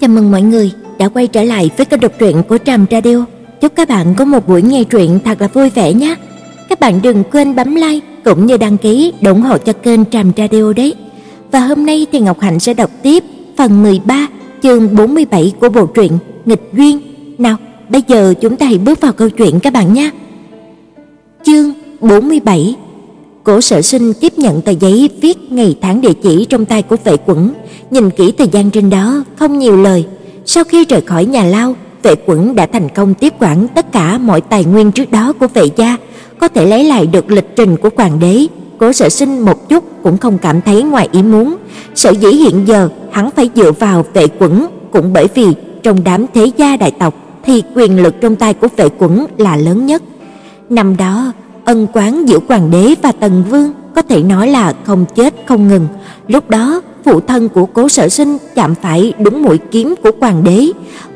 Chào mừng mọi người đã quay trở lại với kênh đọc truyện của Tràm Radio. Chúc các bạn có một buổi nghe truyện thật là vui vẻ nhé. Các bạn đừng quên bấm like cũng như đăng ký để ủng hộ cho kênh Tràm Radio đấy. Và hôm nay thì Ngọc Hạnh sẽ đọc tiếp phần 13, chương 47 của bộ truyện Nghịch duyên. Nào, bây giờ chúng ta hãy bước vào câu chuyện các bạn nhé. Chương 47 Cố Sở Sinh tiếp nhận tờ giấy viết ngày tháng địa chỉ trong tay của Vệ Quẩn, nhìn kỹ thời gian trên đó, không nhiều lời. Sau khi rời khỏi nhà lao, Vệ Quẩn đã thành công tiếp quản tất cả mọi tài nguyên trước đó của Vệ gia, có thể lấy lại được lịch trình của hoàng đế. Cố Sở Sinh một chút cũng không cảm thấy ngoài ý muốn, sở dĩ hiện giờ hắn phải dựa vào Vệ Quẩn cũng bởi vì trong đám thế gia đại tộc thì quyền lực trong tay của Vệ Quẩn là lớn nhất. Năm đó, ân quán giữa hoàng đế và tần vương có thể nói là không chết không ngừng. Lúc đó, phụ thân của Cố Sở Sinh chạm phải đúng mũi kiếm của hoàng đế,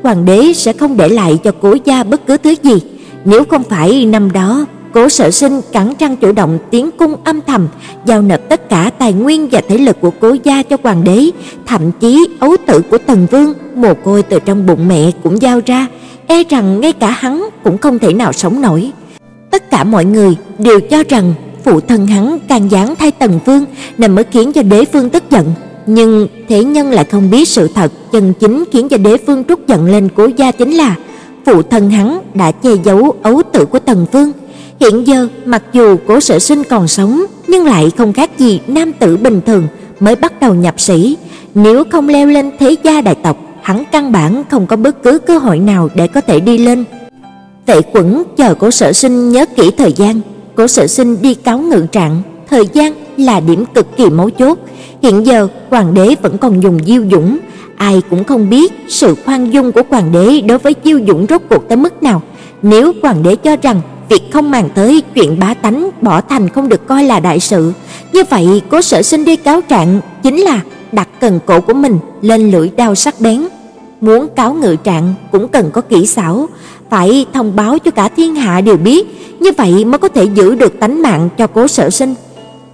hoàng đế sẽ không để lại cho Cố gia bất cứ thứ gì. Nếu không phải năm đó, Cố Sở Sinh cắn răng chủ động tiến cung âm thầm, giao nộp tất cả tài nguyên và thế lực của Cố gia cho hoàng đế, thậm chí ấu tử của Tần Vương, mồ côi từ trong bụng mẹ cũng giao ra, e rằng ngay cả hắn cũng không thể nào sống nổi. Tất cả mọi người đều cho rằng phụ thân hắn càng gián thay Tần Vương nên mới khiến cho đế vương tức giận, nhưng thế nhân lại không biết sự thật chân chính khiến cho đế vương trút giận lên Cố gia chính là phụ thân hắn đã che giấu ấu tử của Tần Vương. Hiện giờ, mặc dù Cố Sở Sinh còn sống, nhưng lại không khác gì nam tử bình thường mới bắt đầu nhập sĩ, nếu không leo lên thế gia đại tộc, hắn căn bản không có bất cứ cơ hội nào để có thể đi lên. tệ Quẩn chờ Cố Sở Sinh nhớ kỹ thời gian, Cố Sở Sinh đi cáo ngự trạng, thời gian là điểm cực kỳ mấu chốt. Hiện giờ hoàng đế vẫn còn dùng Diêu Dũng, ai cũng không biết sự khoan dung của hoàng đế đối với Diêu Dũng rốt cuộc tới mức nào. Nếu hoàng đế cho rằng việc không màng tới chuyện bá tánh bỏ thành không được coi là đại sự, như vậy Cố Sở Sinh đi cáo trạng chính là đặt cần cổ của mình lên lưỡi dao sắc bén. Muốn cáo ngự trạng cũng cần có kỹ xảo, phải thông báo cho cả thiên hạ đều biết, như vậy mới có thể giữ được tánh mạng cho Cố Sở Sinh.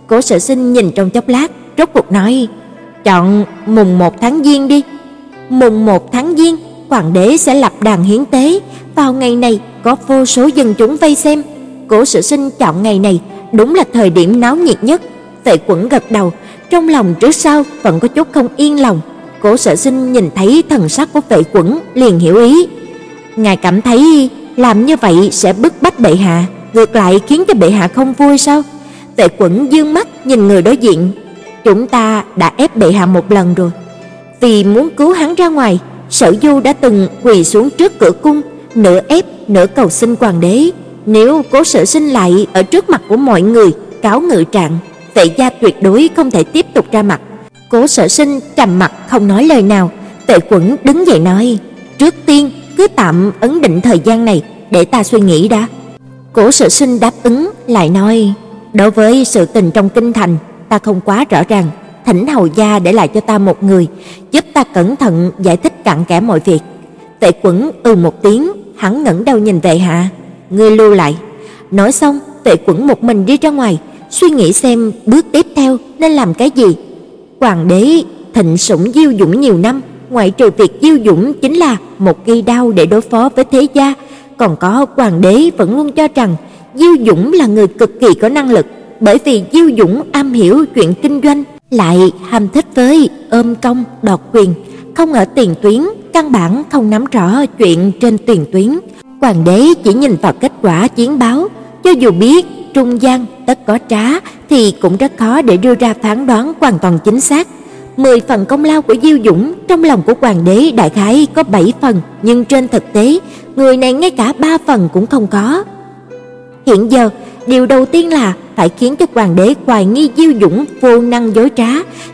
Cố Sở Sinh nhìn trong chốc lát, rốt cuộc nói: "Chọn mùng 1 tháng Giêng đi." Mùng 1 tháng Giêng, hoàng đế sẽ lập đàn hiến tế, vào ngày này có vô số dân chúng vây xem. Cố Sở Sinh chọn ngày này, đúng là thời điểm náo nhiệt nhất. Vệ Quẩn gật đầu, trong lòng trước sau vẫn có chút không yên lòng. Cố Sở Sinh nhìn thấy thần sắc của Vệ Quẩn liền hiểu ý. Ngài cảm thấy làm như vậy sẽ bức bách bệ hạ, ngược lại khiến cho bệ hạ không vui sao? Tệ Quẩn dương mắt nhìn người đối diện, chúng ta đã ép bệ hạ một lần rồi. Vì muốn cứu hắn ra ngoài, Sở Du đã từng quỳ xuống trước cửa cung, nửa ép nửa cầu xin hoàng đế, nếu Cố Sở Sinh lại ở trước mặt của mọi người cáo ngự trạng, vệ gia tuyệt đối không thể tiếp tục ra mặt. Cố Sở Sinh trầm mặt không nói lời nào, Tệ Quẩn đứng dậy nói: "Trước tiên cứ tạm ấn định thời gian này để ta suy nghĩ đã." cổ Sở Sinh đáp ứng lại nói: "Đối với sự tình trong kinh thành, ta không quá rõ ràng, thỉnh hầu gia để lại cho ta một người, giúp ta cẩn thận giải thích cặn kẽ mọi việc." Tệ Quẩn ừ một tiếng, hắn ngẩng đầu nhìn Vệ Hạ, "Ngươi lưu lại." Nói xong, Tệ Quẩn một mình đi ra ngoài, suy nghĩ xem bước tiếp theo nên làm cái gì. Hoàng đế thịnh sủng Diêu Dũng nhiều năm, ngoại trừ việc Diêu Dũng chính là một cây đao để đối phó với thế gia, còn có hoàng đế vẫn luôn cho rằng Diêu Dũng là người cực kỳ có năng lực, bởi vì Diêu Dũng am hiểu chuyện kinh doanh, lại ham thích với ôm công đoạt quyền, không ở tiền tuyến, căn bản không nắm rõ chuyện trên tiền tuyến. Hoàng đế chỉ nhìn vào kết quả chiến báo, cho dù biết trung gian tất có trá thì cũng rất khó để đưa ra phán đoán hoàn toàn chính xác. Mười phần công lao của Diêu Dũng trong lòng của hoàng đế đại khái có bảy phần, nhưng trên thực tế, người này ngay cả ba phần cũng không có. Hiện giờ, điều đầu tiên là phải khiến cho hoàng đế hoài nghi Diêu Dũng vô năng dối trá,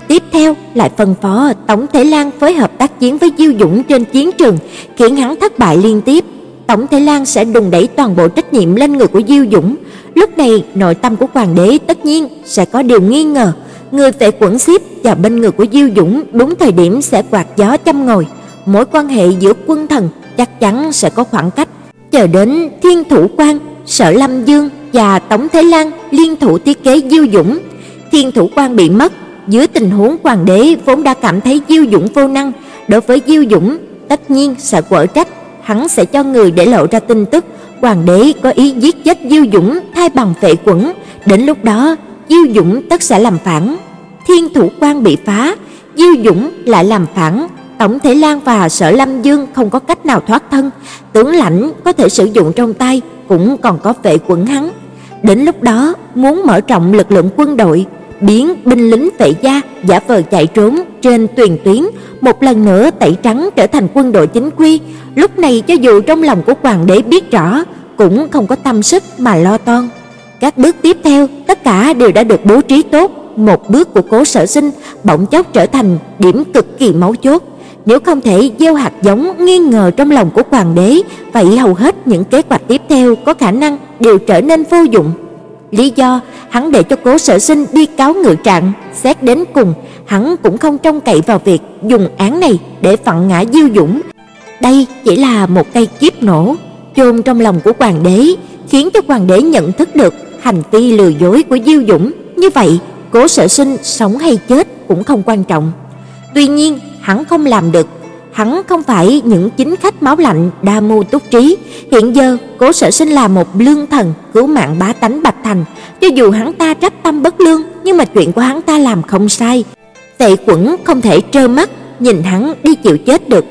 tiếp theo lại phân phó Tổng Thể Lan phối hợp tác chiến với Diêu Dũng trên chiến trường, khiến hắn thất bại liên tiếp. Tổng Thể Lan sẽ đùng đẩy toàn bộ trách nhiệm lên người của Diêu Dũng. Lúc này, nội tâm của hoàng đế tất nhiên sẽ có điều nghi ngờ, người vệ quẩn xếp và bên người của Diêu Dũng đúng thời điểm sẽ quạt gió châm ngồi, mối quan hệ giữa quân thần chắc chắn sẽ có khoảng cách. Chờ đến Thiên Thủ Quan, Sở Lâm Dương và Tống Thế Lan liên thủ thiết kế Diêu Dũng, Thiên Thủ Quan bị mất, dưới tình huống hoàng đế vốn đã cảm thấy Diêu Dũng vô năng, Đối với Diêu Dũng, tất nhiên sẽ quở trách, hắn sẽ cho người để lộ ra tin tức hoàng đế có ý giết chết Diêu Dũng thay bằng vệ quẩn, đến lúc đó Diêu Dũng tất sẽ làm phản. Thiên thủ quan bị phá, Diêu Dũng lại làm phản, Tổng Thể Lan và Sở Lâm Dương không có cách nào thoát thân, tướng lãnh có thể sử dụng trong tay cũng còn có vệ quẩn hắn. Đến lúc đó, muốn mở rộng lực lượng quân đội, biến binh lính vệ gia giả vờ chạy trốn trên tuyền tuyến, một lần nữa tẩy trắng trở thành quân đội chính quy, lúc này cho dù trong lòng của hoàng đế biết rõ, cũng không có tâm sức mà lo toan. Các bước tiếp theo, tất cả đều đã được bố trí tốt, một bước của Cố Sở Sinh bỗng chốc trở thành điểm cực kỳ máu chốt. Nếu không thể gieo hạt giống nghi ngờ trong lòng của hoàng đế, vậy hầu hết những kế hoạch tiếp theo có khả năng đều trở nên vô dụng. Lý do hắn để cho Cố Sở Sinh đi cáo ngự trạng, xét đến cùng, hắn cũng không trông cậy vào việc dùng án này để phận ngã Diêu Dũng. Đây chỉ là một cây kiếp nổ chôn trong lòng của hoàng đế, khiến cho hoàng đế nhận thức được hành vi lừa dối của Diêu Dũng, như vậy, Cố Sở Sinh sống hay chết cũng không quan trọng. Tuy nhiên, hắn không làm được, hắn không phải những chính khách máu lạnh đa mưu túc trí, hiện giờ Cố Sở Sinh là một lương thần cứu mạng bá tánh Bạch Thành, cho dù hắn ta trách tâm bất lương, nhưng mà chuyện của hắn ta làm không sai. Tệ Quẩn không thể trơ mắt nhìn hắn đi chịu chết được.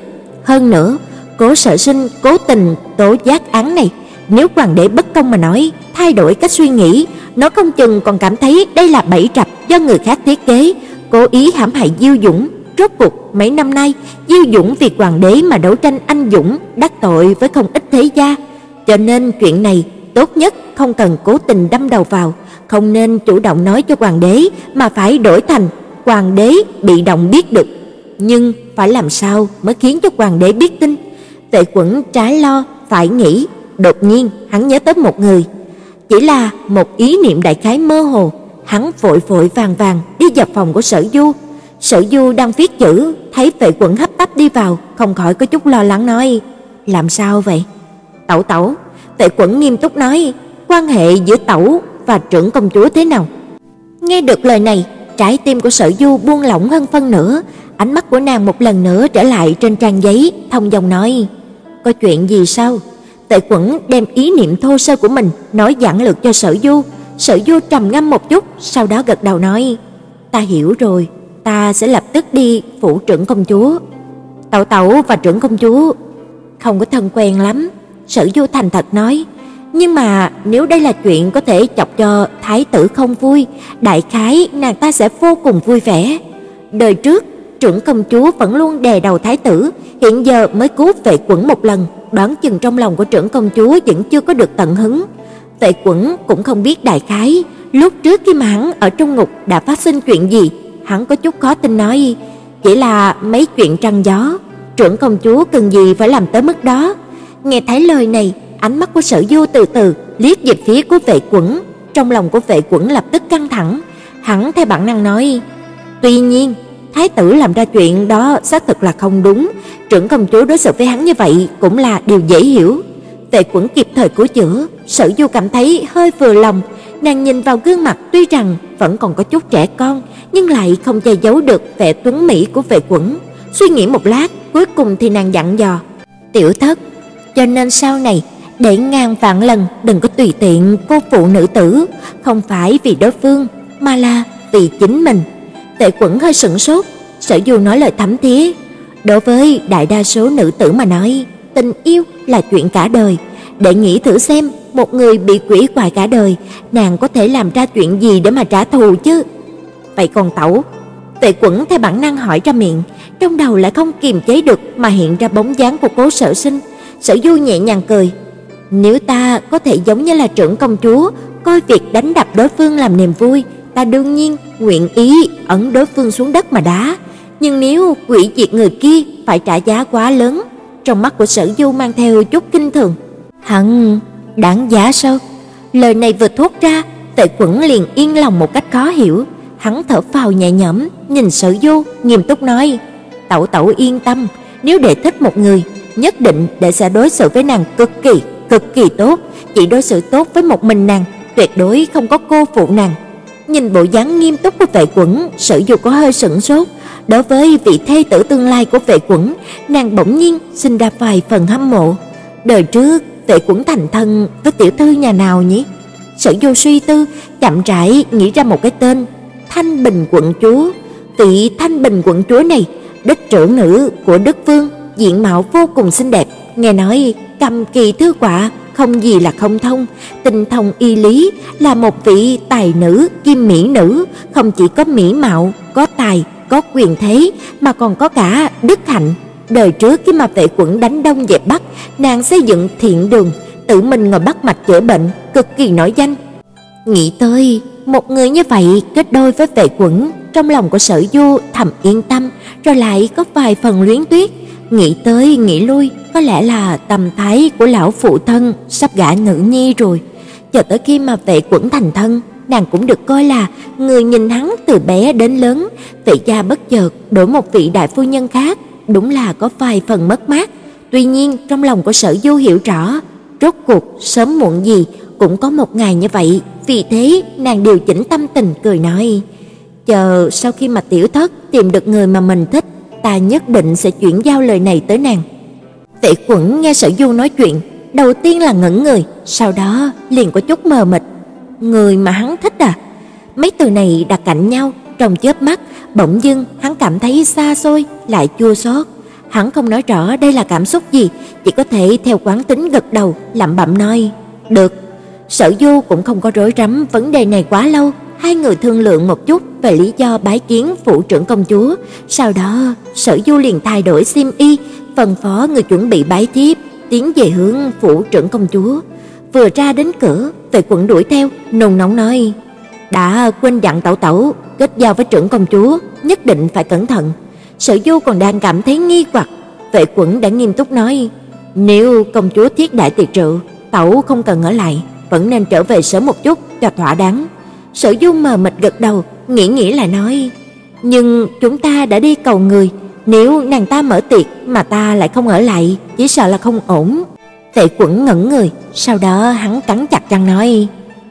Hơn nữa, Cố Sở Sinh cố tình tố giác án này, nếu hoàng đế bất công mà nói, thay đổi cách suy nghĩ, nó không chừng còn cảm thấy đây là bẫy trập do người khác thiết kế, cố ý hãm hại Diêu Dũng. Rốt cuộc mấy năm nay, Diêu Dũng vì hoàng đế mà đấu tranh anh dũng, đắc tội với không ít thế gia, cho nên chuyện này tốt nhất không cần cố tình đâm đầu vào, không nên chủ động nói cho hoàng đế mà phải đổi thành hoàng đế bị động biết được. Nhưng phải làm sao mới khiến cho hoàng đế biết tin? Tệ Quẩn trái lo phải nghĩ, đột nhiên hắn nhớ tới một người, chỉ là một ý niệm đại khái mơ hồ, hắn vội vội vàng vàng đi vào phòng của Sở Du. Sở Du đang viết chữ, thấy vệ quận hấp tấp đi vào, không khỏi có chút lo lắng nói: "Làm sao vậy?" "Tẩu tẩu." vệ quận nghiêm túc nói: "Quan hệ giữa tẩu và trưởng công chúa thế nào?" Nghe được lời này, trái tim của Sở Du buông lỏng hơn phân nữa ánh mắt của nàng một lần nữa trở lại trên trang giấy, thông dòng nói: có chuyện gì sao? Tệ Quẩn đem ý niệm thô sơ của mình nói giản lược cho Sở Du. Sở Du trầm ngâm một chút, sau đó gật đầu nói: "Ta hiểu rồi, ta sẽ lập tức đi phủ trưởng công chúa." Tẩu tẩu và trưởng công chúa không có thân quen lắm, Sở Du thành thật nói: "Nhưng mà nếu đây là chuyện có thể chọc cho thái tử không vui, đại khái nàng ta sẽ vô cùng vui vẻ." Đời trước trưởng công chúa vẫn luôn đè đầu thái tử, hiện giờ mới cứu Vệ Quẩn một lần, đoán chừng trong lòng của trưởng công chúa vẫn chưa có được tận hứng. Vệ Quẩn cũng không biết đại khái, lúc trước khi mà hắn ở trong ngục đã phát sinh chuyện gì, hắn có chút khó tin nói, chỉ là mấy chuyện trăng gió, trưởng công chúa cần gì phải làm tới mức đó. Nghe thấy lời này, ánh mắt của Sở Du từ từ liếc về phía của Vệ Quẩn, trong lòng của Vệ Quẩn lập tức căng thẳng, hắn theo bản năng nói: "Tuy nhiên, thái tử làm ra chuyện đó xác thực là không đúng, trưởng công chúa đối xử với hắn như vậy cũng là điều dễ hiểu. Tề Quẩn kịp thời cứu chữa, Sở Du cảm thấy hơi vừa lòng, nàng nhìn vào gương mặt tuy rằng vẫn còn có chút trẻ con, nhưng lại không che giấu được vẻ tuấn mỹ của Vệ Quẩn. Suy nghĩ một lát, cuối cùng thì nàng dặn dò: "Tiểu thất, cho nên sau này để ngàn vạn lần đừng có tùy tiện cô phụ nữ tử, không phải vì đối phương mà là vì chính mình." Tệ Quẩn hơi sững sốt, Sở Du nói lời thấm thía, đối với đại đa số nữ tử mà nói, tình yêu là chuyện cả đời, để nghĩ thử xem, một người bị quỷ quái cả đời, nàng có thể làm ra chuyện gì để mà trả thù chứ? Vậy còn tẩu? Tệ Quẩn theo bản năng hỏi ra miệng, trong đầu lại không kiềm chế được mà hiện ra bóng dáng của Cố Sở Sinh. Sở Du nhẹ nhàng cười, nếu ta có thể giống như là trưởng công chúa, coi việc đánh đập đối phương làm niềm vui, ta đương nhiên nguyện ý ấn đối phương xuống đất mà đá, nhưng nếu quỷ diệt người kia phải trả giá quá lớn. Trong mắt của Sở Du mang theo chút kinh thường. Hắn đáng giá sao? Lời này vừa thốt ra, Tệ Quẩn liền yên lòng một cách khó hiểu, hắn thở phào nhẹ nhõm, nhìn Sở Du, nghiêm túc nói: "Tẩu tẩu yên tâm, nếu đệ thích một người, nhất định đệ sẽ đối xử với nàng cực kỳ, cực kỳ tốt, chỉ đối xử tốt với một mình nàng, tuyệt đối không có cô phụ nàng." Nhìn bộ dáng nghiêm túc của Vệ Quẩn, Sở Dục có hơi sững sốt, đối với vị thê tử tương lai của Vệ Quẩn, nàng bỗng nhiên sinh ra vài phần hâm mộ. Đời trước, Vệ Quẩn thành thân với tiểu thư nhà nào nhỉ? Sở Du suy tư, chậm rãi nghĩ ra một cái tên, Thanh Bình quận chúa. Vị Thanh Bình quận chúa này, đích trưởng nữ của Đức Vương, diện mạo vô cùng xinh đẹp, nghe nói cầm kỳ thư quả, không gì là không thông, tinh thông y lý, là một vị tài nữ kim mỹ nữ, không chỉ có mỹ mạo, có tài, có quyền thế mà còn có cả đức hạnh. Đời trước khi mà vệ quận đánh đông dẹp bắc, nàng xây dựng thiện đường, tự mình ngồi bắt mạch chữa bệnh, cực kỳ nổi danh. Nghĩ tới một người như vậy kết đôi với vệ quẩn, trong lòng của Sở Du thầm yên tâm, rồi lại có vài phần luyến tiếc, nghĩ tới nghĩ lui, có lẽ là tâm thái của lão phụ thân sắp gả nữ nhi rồi. Chờ tới khi mà vệ quẩn thành thân, nàng cũng được coi là người nhìn hắn từ bé đến lớn, vệ gia bất chợt đổi một vị đại phu nhân khác, đúng là có vài phần mất mát. Tuy nhiên, trong lòng của Sở Du hiểu rõ, rốt cuộc sớm muộn gì cũng có một ngày như vậy, vì thế nàng điều chỉnh tâm tình cười nói: "Chờ sau khi mà tiểu thất tìm được người mà mình thích, ta nhất định sẽ chuyển giao lời này tới nàng." Vệ Quẩn nghe Sở Du nói chuyện, đầu tiên là ngẩn người, sau đó liền có chút mờ mịt. Người mà hắn thích à? Mấy từ này đặt cạnh nhau, trong chớp mắt, bỗng dưng hắn cảm thấy xa xôi lại chua xót. Hắn không nói rõ đây là cảm xúc gì, chỉ có thể theo quán tính gật đầu, lẩm bẩm nói: "Được." Sở Du cũng không có rối rắm vấn đề này quá lâu, hai người thương lượng một chút về lý do bái kiến phụ trưởng công chúa, sau đó Sở Du liền thay đổi xiêm y, phân phó người chuẩn bị bái thiếp tiến về hướng phủ trưởng công chúa. Vừa ra đến cửa, Vệ Quận đuổi theo, nồng nóng nói: "Đã quên dặn tẩu tẩu, kết giao với trưởng công chúa, nhất định phải cẩn thận." Sở Du còn đang cảm thấy nghi hoặc, Vệ Quận đã nghiêm túc nói: "Nếu công chúa thiết đại tiệc rượu, tẩu không cần ở lại, vẫn nên trở về sớm một chút cho thỏa đáng." Sở Du mờ mịt gật đầu, nghĩ nghĩ lại nói: "Nhưng chúng ta đã đi cầu người, nếu nàng ta mở tiệc mà ta lại không ở lại, chỉ sợ là không ổn." Tệ Quẩn ngẩn người, sau đó hắn cắn chặt răng nói: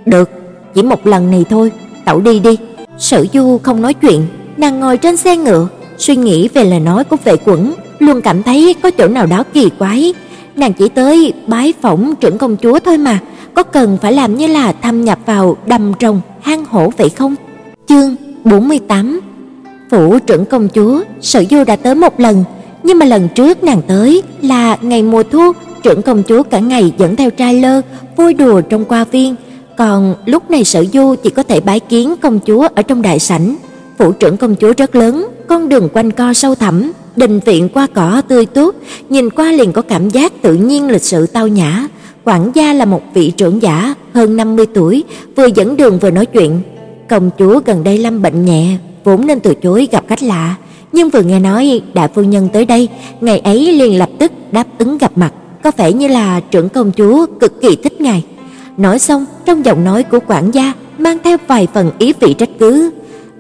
"Được, chỉ một lần này thôi, tẩu đi đi." Sở Du không nói chuyện, nàng ngồi trên xe ngựa, suy nghĩ về lời nói của Vệ Quẩn, luôn cảm thấy có chỗ nào đó kỳ quái. Nàng chỉ tới bái phỏng trưởng công chúa thôi mà, có cần phải làm như là thâm nhập vào đầm rồng hang hổ vậy không? Chương 48 Phủ trưởng công chúa, Sở Du đã tới một lần, nhưng mà lần trước nàng tới là ngày mùa thu, trưởng công chúa cả ngày dẫn theo trai lơ vui đùa trong qua viên, còn lúc này Sở Du chỉ có thể bái kiến công chúa ở trong đại sảnh. Phủ trưởng công chúa rất lớn, con đường quanh co sâu thẳm, đình viện qua cỏ tươi tốt, nhìn qua liền có cảm giác tự nhiên lịch sự tao nhã. Quản gia là một vị trưởng giả hơn 50 tuổi, vừa dẫn đường vừa nói chuyện. Công chúa gần đây lâm bệnh nhẹ, vốn nên từ chối gặp khách lạ, nhưng vừa nghe nói đại phu nhân tới đây, ngày ấy liền lập tức đáp ứng gặp mặt, có vẻ như là trưởng công chúa cực kỳ thích ngài. Nói xong, trong giọng nói của quản gia mang theo vài phần ý vị trách cứ.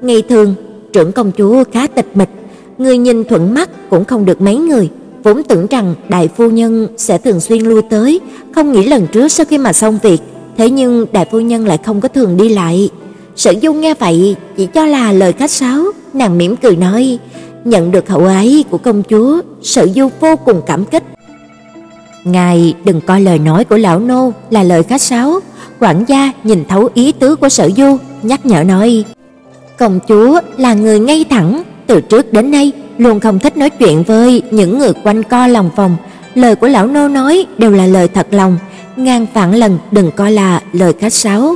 Ngày thường, trưởng công chúa khá tịch mịch, người nhìn thuận mắt cũng không được mấy người, vốn tưởng rằng đại phu nhân sẽ thường xuyên lui tới, không nghĩ lần trước sau khi mà xong việc, thế nhưng đại phu nhân lại không có thường đi lại. Sở Dung nghe vậy, chỉ cho là lời khách sáo, nàng mỉm cười nói, nhận được hậu ái của công chúa, Sở Du vô cùng cảm kích. Ngài đừng coi lời nói của lão nô là lời khách sáo, quản gia nhìn thấu ý tứ của Sở Du, nhắc nhở nói: "Công chúa là người ngay thẳng, từ trước đến nay luôn không thích nói chuyện với những người quanh co lòng vòng, lời của lão nô nói đều là lời thật lòng, ngàn vạn lần đừng coi là lời khách sáo."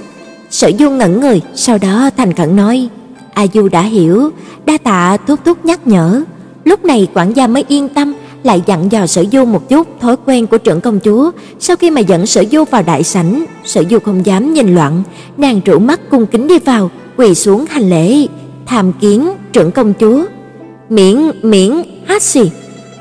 Sở Du ngẩn người, sau đó thành khẩn nói: "A Du đã hiểu, đa tạ thúc thúc nhắc nhở." Lúc này quản gia mới yên tâm, lại dặn dò Sở Du một chút thói quen của trưởng công chúa, sau khi mà dẫn Sở Du vào đại sảnh, Sở Du không dám nhìn loạn, nàng rũ mắt cung kính đi vào, quỳ xuống hành lễ, tham kiến trưởng công chúa. Miễn, miễn, hát xì.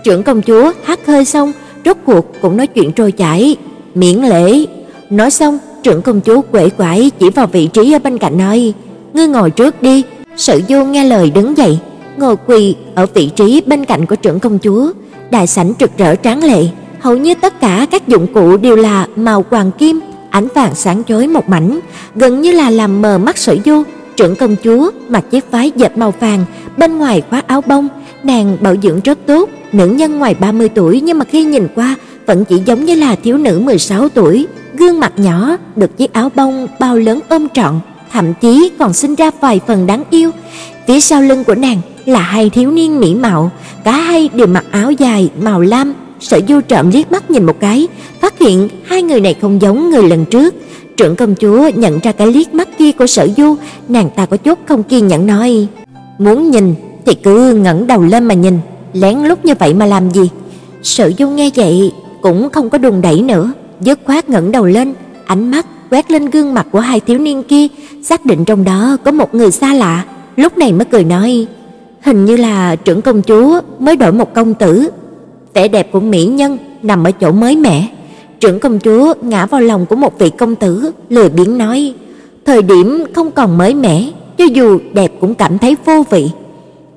Trưởng công chúa hát hơi xong, rốt cuộc cũng nói chuyện trôi chảy, miễn lễ. Nói xong, trưởng công chúa quể quải chỉ vào vị trí ở bên cạnh nói, ngươi ngồi trước đi. Sở Du nghe lời đứng dậy, ngồi quỳ ở vị trí bên cạnh của trưởng công chúa. Đại sảnh rực rỡ tráng lệ, hầu như tất cả các dụng cụ đều là màu hoàng kim, ánh vàng sáng chói một mảnh, gần như là làm mờ mắt Sở Du trưởng công chúa mặc chiếc váy dệt màu vàng, bên ngoài khoác áo bông, nàng bảo dưỡng rất tốt, nữ nhân ngoài 30 tuổi nhưng mà khi nhìn qua vẫn chỉ giống như là thiếu nữ 16 tuổi, gương mặt nhỏ được chiếc áo bông bao lớn ôm trọn, thậm chí còn sinh ra vài phần đáng yêu. Phía sau lưng của nàng là hai thiếu niên mỹ mạo, cả hai đều mặc áo dài màu lam. Sở Du trộm liếc mắt nhìn một cái, phát hiện hai người này không giống người lần trước. Trưởng công chúa nhận ra cái liếc mắt kia của Sở Du, nàng ta có chút không kiên nhẫn nói: "Muốn nhìn thì cứ ngẩng đầu lên mà nhìn, lén lút như vậy mà làm gì?" Sở Du nghe vậy cũng không có đùng đẩy nữa, dứt khoát ngẩng đầu lên, ánh mắt quét lên gương mặt của hai thiếu niên kia, xác định trong đó có một người xa lạ, lúc này mới cười nói: "Hình như là trưởng công chúa mới đổi một công tử." Vẻ đẹp của mỹ nhân nằm ở chỗ mới mẻ. Trưởng công chúa ngã vào lòng của một vị công tử, lười biếng nói: "Thời điểm không còn mới mẻ, cho dù đẹp cũng cảm thấy vô vị."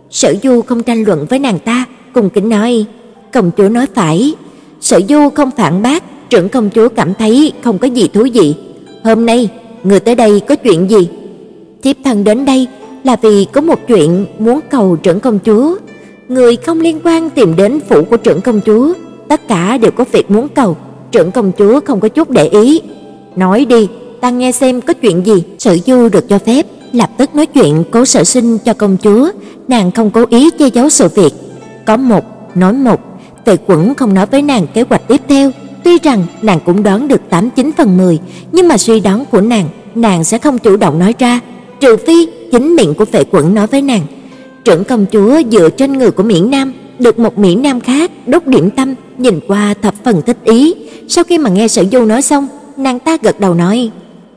Sở Du không tranh luận với nàng ta, cùng kính nói: "Công chúa nói phải." Sở Du không phản bác, trưởng công chúa cảm thấy không có gì thú vị. "Hôm nay người tới đây có chuyện gì?" Thiếp thân đến đây là vì có một chuyện muốn cầu trưởng công chúa. Người không liên quan tìm đến phủ của trưởng công chúa, tất cả đều có việc muốn cầu, trưởng công chúa không có chút để ý. Nói đi, ta nghe xem có chuyện gì. Sở Du được cho phép lập tức nói chuyện Cố Sở Sinh cho công chúa, nàng không cố ý che giấu sự việc. Có một, nói một, Tề Quẩn không nói với nàng kế hoạch tiếp theo, tuy rằng nàng cũng đoán được 89 phần 10, nhưng mà suy đoán của nàng, nàng sẽ không chủ động nói ra, trừ phi chính miệng của Tề Quẩn nói với nàng. Trưởng công chúa dựa trên người của Miễn Nam, được một mỹ Nam khác đốt điểm tâm, nhìn qua thập phần thích ý. Sau khi mà nghe Sở Du nói xong, nàng ta gật đầu nói: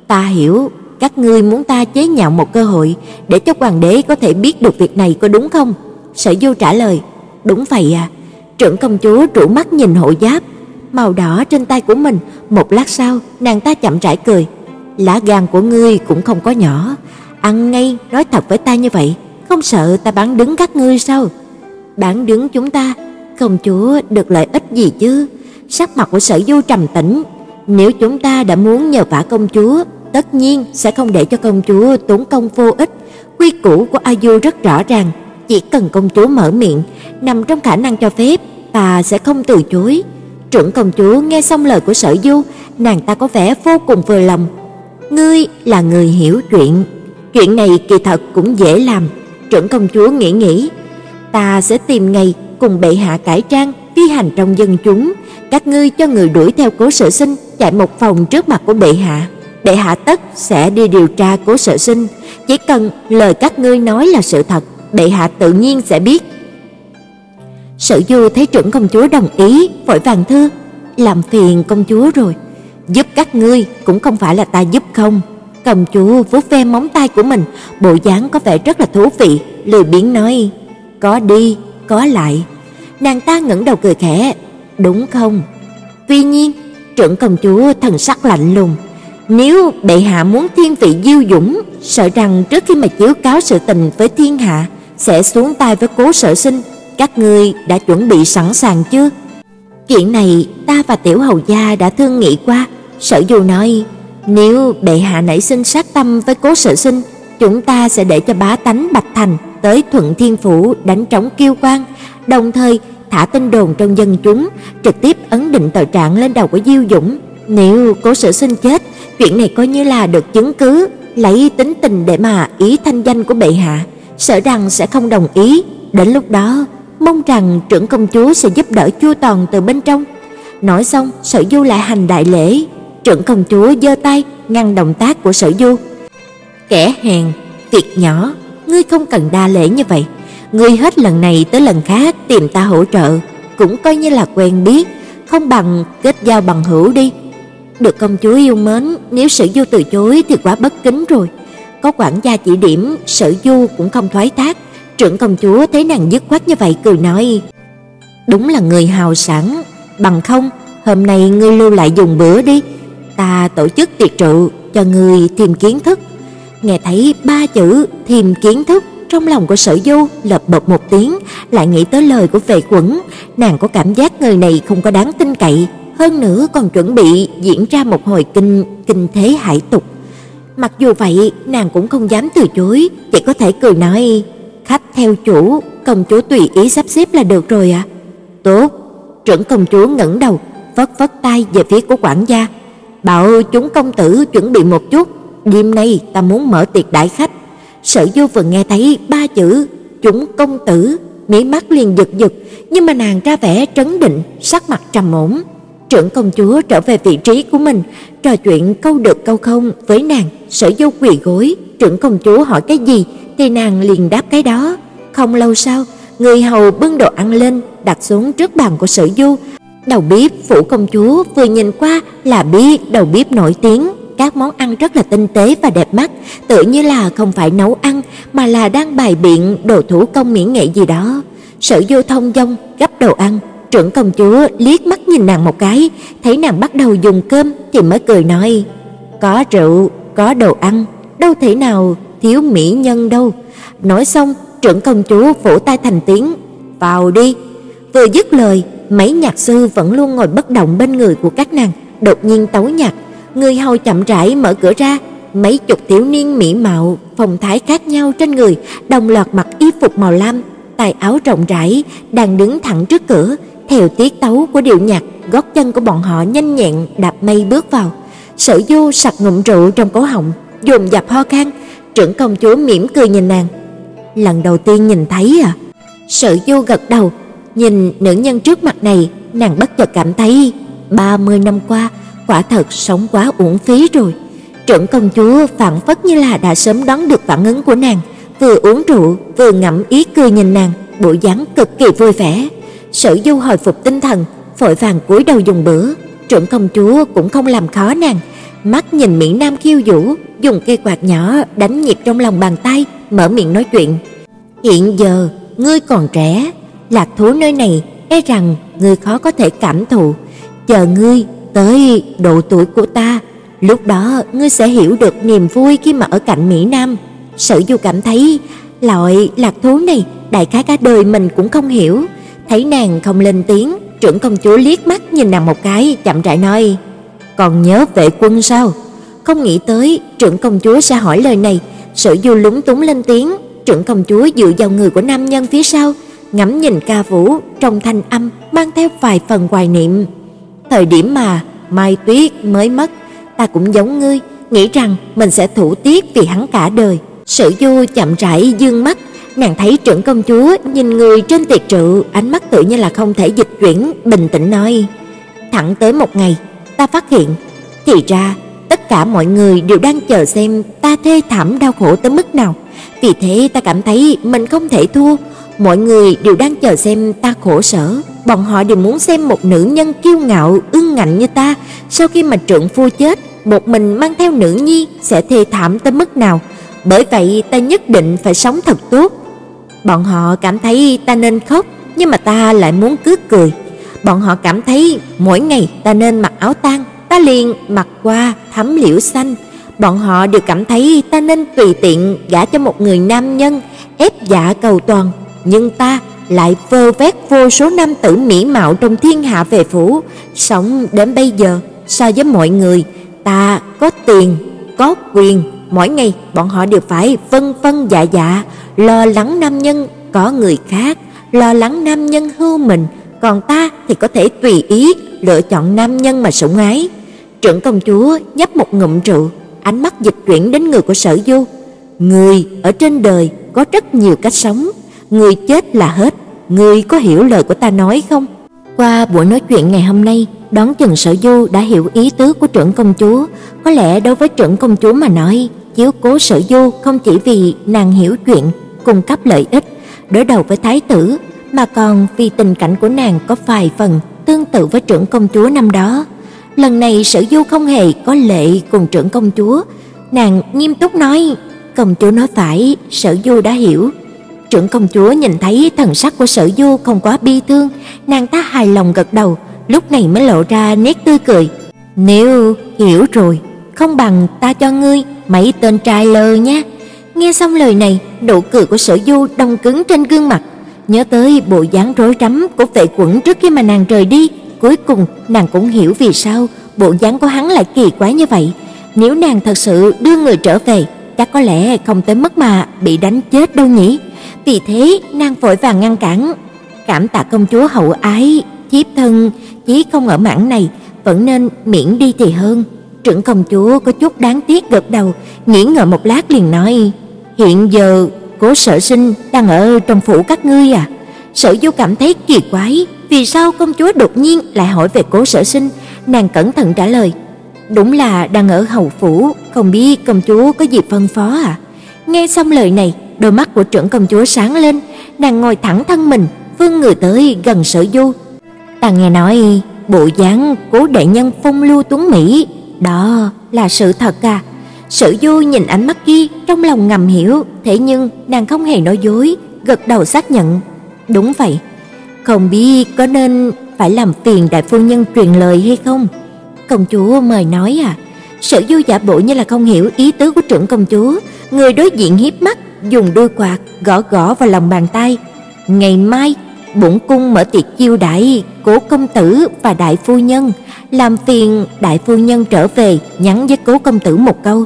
"Ta hiểu, các ngươi muốn ta chế nhạo một cơ hội để cho hoàng đế có thể biết được việc này có đúng không?" Sở Du trả lời: "Đúng vậy à." Trưởng công chúa trụ mắt nhìn hộ giáp màu đỏ trên tay của mình, một lát sau, nàng ta chậm rãi cười. "Lá gan của ngươi cũng không có nhỏ, ăn ngay nói thật với ta như vậy, không sợ ta bán đứng các ngươi sao? Bán đứng chúng ta, công chúa được lợi ích gì chứ? Sắc mặt của Sở Du trầm tĩnh, nếu chúng ta đã muốn nhờ vả công chúa, tất nhiên sẽ không để cho công chúa tốn công vô ích. Quy củ của A Du rất rõ ràng, chỉ cần công chúa mở miệng, nằm trong khả năng cho phép, ta sẽ không từ chối. Trưởng công chúa nghe xong lời của Sở Du, nàng ta có vẻ vô cùng vừa lòng. Ngươi là người hiểu chuyện, chuyện này kỳ thật cũng dễ làm. Trưởng công chúa nghĩ nghĩ, ta sẽ tìm ngày cùng bệ hạ cải trang phi hành trong dân chúng, các ngươi cho người đuổi theo Cố Sở Sinh chạy một vòng trước mặt của bệ hạ. Bệ hạ tất sẽ đi điều tra Cố Sở Sinh, chỉ cần lời các ngươi nói là sự thật, bệ hạ tự nhiên sẽ biết. Sở Du thấy trưởng công chúa đồng ý, vội vàng thưa: "Làm phiền công chúa rồi, giúp các ngươi cũng không phải là ta giúp không." Công chúa vuốt ve móng tay của mình, bộ dáng có vẻ rất là thú vị, lười biếng nói: "Có đi, có lại." Nàng ta ngẩng đầu cười khẽ, "Đúng không?" Tuy nhiên, trưởng công chúa thần sắc lạnh lùng, nếu bệ hạ muốn thiên vị diêu dũng, sợ rằng trước khi mà chiếu cáo sự tình với thiên hạ sẽ xuống tay với Cố Sở Sinh, các ngươi đã chuẩn bị sẵn sàng chưa? Chuyện này ta và tiểu hầu gia đã thương nghị qua, Sở Du nói, nếu bệ hạ nảy sinh sát tâm với Cố Sở Sinh, chúng ta sẽ để cho bá tánh Bạch Thành tới Thuận Thiên phủ đánh trống kiêu quan, đồng thời thả tin đồn trong dân chúng, trực tiếp ấn định tội trạng lên đầu của Diêu Dũng. Nếu Cố Sở Sinh chết, chuyện này coi như là được chứng cứ, lấy tính tình để mà ý thanh danh của bệ hạ, sợ rằng sẽ không đồng ý. Đến lúc đó, mong rằng trưởng công chúa sẽ giúp đỡ Chu Toàn từ bên trong. Nói xong, Sở Du lại hành đại lễ, trưởng công chúa giơ tay ngăn động tác của Sở Du. Kẻ hèn, việc nhỏ, ngươi không cần đa lễ như vậy. Ngươi hết lần này tới lần khác tìm ta hỗ trợ, cũng coi như là quen biết, không bằng kết giao bằng hữu đi. Được công chúa yêu mến, nếu sử Du từ chối thì quá bất kính rồi. Có quản gia chỉ điểm, sử Du cũng không thoái thác. Trưởng công chúa thấy nàng dứt khoát như vậy cười nói: "Đúng là người hào sảng, bằng không hôm nay ngươi lưu lại dùng bữa đi, ta tổ chức tiệc rượu cho ngươi thêm kiến thức." Nghe thấy ba chữ thêm kiến thức, trong lòng của Sở Du lập bập một tiếng, lại nghĩ tới lời của Vệ Quẩn, nàng có cảm giác người này không có đáng tin cậy, hơn nữa còn chuẩn bị diễn ra một hồi kinh kinh thế hải tục. Mặc dù vậy, nàng cũng không dám từ chối, chỉ có thể cười nói: "Khách theo chủ, công chúa tùy ý sắp xếp là được rồi ạ." À. "Tốt." Trưởng công chúa ngẩng đầu, vất vất tay về phía của quản gia, bảo chúng công tử chuẩn bị một chút, đêm nay ta muốn mở tiệc đại khách. Sở Du vừa nghe thấy ba chữ chúng công tử, mí mắt liền giật giật, nhưng mà nàng ra vẻ trấn định, sắc mặt trầm ổn. Trưởng công chúa trở về vị trí của mình, trò chuyện câu được câu không với nàng, Sở Du quỳ gối, trưởng công chúa hỏi cái gì thì nàng liền đáp cái đó. Không lâu sau, người hầu bưng đồ ăn lên, đặt xuống trước bàn của Sở Du. Đầu bếp phủ công chúa vừa nhìn qua là biết đầu bếp nổi tiếng, các món ăn rất là tinh tế và đẹp mắt, tự như là không phải nấu ăn mà là đang bày biện đồ thủ công mỹ nghệ gì đó. Sở Du thông dong gấp đồ ăn, trưởng công chúa liếc mắt nhìn nàng một cái, thấy nàng bắt đầu dùng cơm thì mới cười nói: "Có rượu, có đồ ăn, đâu thể nào thiếu mỹ nhân đâu." Nói xong, trưởng công chúa vỗ tay thành tiếng, "Vào đi." Vừa dứt lời, mấy nhạc sư vẫn luôn ngồi bất động bên người của các nàng, đột nhiên tấu nhạc, người hầu chậm rãi mở cửa ra, mấy chục thiếu niên mỹ mạo, phong thái khác nhau trên người, đồng loạt mặc y phục màu lam, tài áo rộng rãi, đang đứng thẳng trước cửa, theo tiết tấu của điệu nhạc, gót chân của bọn họ nhanh nhẹn đạp mây bước vào. Sở Du sặc ngụm rượu trong cổ họng, dồn dập ho khan, trưởng công chúa mỉm cười nhìn nàng. "Lần đầu tiên nhìn thấy à?" Sở Du gật đầu, nhìn nữ nhân trước mặt này, nàng bất chợt cảm thấy 30 năm qua quả thật sống quá uổng phí rồi. Trưởng công chúa phảng phất như là đã sớm đoán được phản ứng của nàng, vừa uống rượu vừa ngậm ý cười nhìn nàng, bộ dáng cực kỳ vui vẻ. Sở Du hồi phục tinh thần, vội vàng cúi đầu dùng bữa, trưởng công chúa cũng không làm khó nàng, mắt nhìn mỹ nam khiêu vũ, dùng cây quạt nhỏ đánh nhịp trong lòng bàn tay, mở miệng nói chuyện. "Hiện giờ ngươi còn trẻ, lạc thú nơi này e rằng ngươi khó có thể cảm thụ, chờ ngươi tới độ tuổi của ta, lúc đó ngươi sẽ hiểu được niềm vui khi mà ở cạnh Mỹ Nam." Sở Du cảm thấy loại lạc thú này đại khái cả đời mình cũng không hiểu. Thấy nàng không lên tiếng, trưởng công chúa liếc mắt nhìn nàng một cái, chậm rãi nói: "Còn nhớ vệ quân sao?" Không nghĩ tới trưởng công chúa sẽ hỏi lời này, Sở Du lúng túng lên tiếng, trưởng công chúa dựa vào người của nam nhân phía sau, ngắm nhìn ca vũ trong thanh âm mang theo vài phần hoài niệm. Thời điểm mà Mai Tuyết mới mất, ta cũng giống ngươi, nghĩ rằng mình sẽ thủ tiết vì hắn cả đời. Sử Du chậm rãi dương mắt, nàng thấy trưởng công chúa nhìn người trên tiệc rượu, ánh mắt tự như là không thể dịch chuyển, bình tĩnh nói: "Thẳng tới một ngày, ta phát hiện, thì ra tất cả mọi người đều đang chờ xem ta thê thảm đau khổ tới mức nào, vì thế ta cảm thấy mình không thể thua, mọi người đều đang chờ xem ta khổ sở, bọn họ đều muốn xem một nữ nhân kiêu ngạo, ương ngạnh như ta, sau khi mà trượng phu chết, một mình mang theo nữ nhi sẽ thê thảm tới mức nào." bởi vậy ta nhất định phải sống thật tốt. Bọn họ cảm thấy ta nên khóc, nhưng mà ta lại muốn cứ cười. Bọn họ cảm thấy mỗi ngày ta nên mặc áo tang, ta liền mặc qua thắm liễu xanh. Bọn họ đều cảm thấy ta nên tùy tiện gả cho một người nam nhân, ép dạ cầu toàn, nhưng ta lại vơ vét vô số nam tử mỹ mạo trong thiên hạ về phủ, sống đến bây giờ so với mọi người, ta có tiền, có quyền, mỗi ngày bọn họ đều phải vân vân dạ dạ, lo lắng nam nhân có người khác, lo lắng nam nhân hưu mình, còn ta thì có thể tùy ý lựa chọn nam nhân mà sủng ái. Trưởng công chúa nhấp một ngụm rượu, ánh mắt dịch chuyển đến người của Sở Du. Người ở trên đời có rất nhiều cách sống, người chết là hết, người có hiểu lời của ta nói không? Qua buổi nói chuyện ngày hôm nay, đoán chừng Sở Du đã hiểu ý tứ của trưởng công chúa, có lẽ đối với trưởng công chúa mà nói, chiếu cố Sở Du không chỉ vì nàng hiểu chuyện, cung cấp lợi ích đối đầu với thái tử, mà còn vì tình cảnh của nàng có vài phần tương tự với trưởng công chúa năm đó. Lần này Sở Du không hề có lệ cùng trưởng công chúa, nàng nghiêm túc nói, công chúa nói phải, Sở Du đã hiểu. Trưởng công chúa nhìn thấy thần sắc của Sở Du không quá bi thương, nàng ta hài lòng gật đầu, lúc này mới lộ ra nét tươi cười. Nếu hiểu rồi, không bằng ta cho ngươi mấy tên trai lơ nhé. Nghe xong lời này, nụ cười của Sở Du đông cứng trên gương mặt, nhớ tới bộ dáng rối rắm của vệ quẩn trước khi mà nàng rời đi, cuối cùng nàng cũng hiểu vì sao bộ dáng của hắn lại kỳ quái như vậy. nếu nàng thật sự đưa người trở về, chắc có lẽ không tới mức mà bị đánh chết đâu nhỉ. Vì thế, nàng vội vàng ngăn cản. Cảm tạ công chúa hậu ái, thiếp thân chỉ không ở mảng này, vẫn nên miễn đi thì hơn. Trưởng công chúa có chút đáng tiếc gật đầu, nghĩ ngợi một lát liền nói: "Hiện giờ Cố Sở Sinh đang ở trong phủ các ngươi à?" Sở Du cảm thấy kỳ quái, vì sao công chúa đột nhiên lại hỏi về Cố Sở Sinh, nàng cẩn thận trả lời: "Đúng là đang ở hầu phủ, không biết công chúa có gì phân phó à?" Nghe xong lời này, đôi mắt của trưởng công chúa sáng lên, nàng ngồi thẳng thân mình, vươn người tới gần Sở Du. "Ta nghe nói bộ dáng Cố đại nhân phong lưu tuấn mỹ, đó là sự thật à?" Sở Du nhìn ánh mắt kia, trong lòng ngầm hiểu, thế nhưng nàng không hề nói dối, gật đầu xác nhận. Đúng vậy, không biết có nên phải làm phiền đại phu nhân truyền lời hay không? Công chúa mời nói à? Sở Du giả bộ như là không hiểu ý tứ của trưởng công chúa, người đối diện hiếp mắt, dùng đôi quạt gõ gõ vào lòng bàn tay. Ngày mai, bổn cung mở tiệc chiêu đãi Cố công tử và đại phu nhân, làm phiền đại phu nhân trở về nhắn với Cố công tử một câu.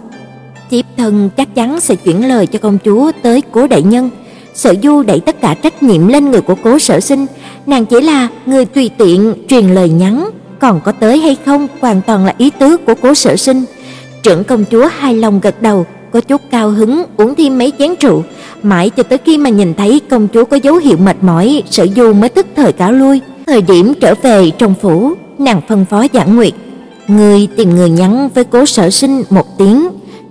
Thiếp thân chắc chắn sẽ chuyển lời cho công chúa tới Cố đại nhân. Sở Du đẩy tất cả trách nhiệm lên người của Cố Sở Sinh, nàng chỉ là người tùy tiện truyền lời nhắn, còn có tới hay không hoàn toàn là ý tứ của Cố Sở Sinh. Trưởng công chúa hài lòng gật đầu, có chút cao hứng uống thêm mấy chén rượu, mãi cho tới khi mà nhìn thấy công chúa có dấu hiệu mệt mỏi, Sở Du mới tức thời cáo lui. Thời điểm trở về trong phủ, nàng phân phó giản Nguyệt, người tìm người nhắn với Cố Sở Sinh một tiếng,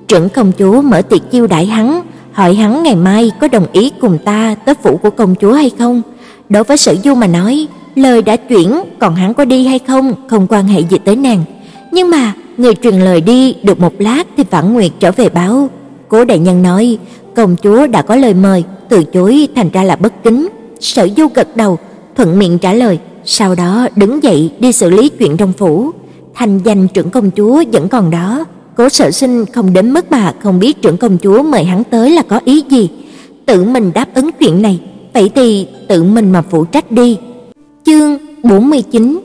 trưởng công chúa mở tiệc chiêu đãi hắn, hỏi hắn ngày mai có đồng ý cùng ta tới phủ của công chúa hay không. Đối với Sở Du mà nói, lời đã chuyển, còn hắn có đi hay không không quan hệ gì tới nàng. Nhưng mà, người truyền lời đi được một lát thì Vãn Nguyệt trở về báo, Cố đại nhân nói, công chúa đã có lời mời, từ chối thành ra là bất kính. Sở Du gật đầu, thuận miệng trả lời, sau đó đứng dậy đi xử lý chuyện trong phủ. Thành danh trưởng công chúa vẫn còn đó, Cố Sở Sinh không đến mức mà không biết trưởng công chúa mời hắn tới là có ý gì, tự mình đáp ứng chuyện này, vậy thì tự mình mà phụ trách đi. Chương 49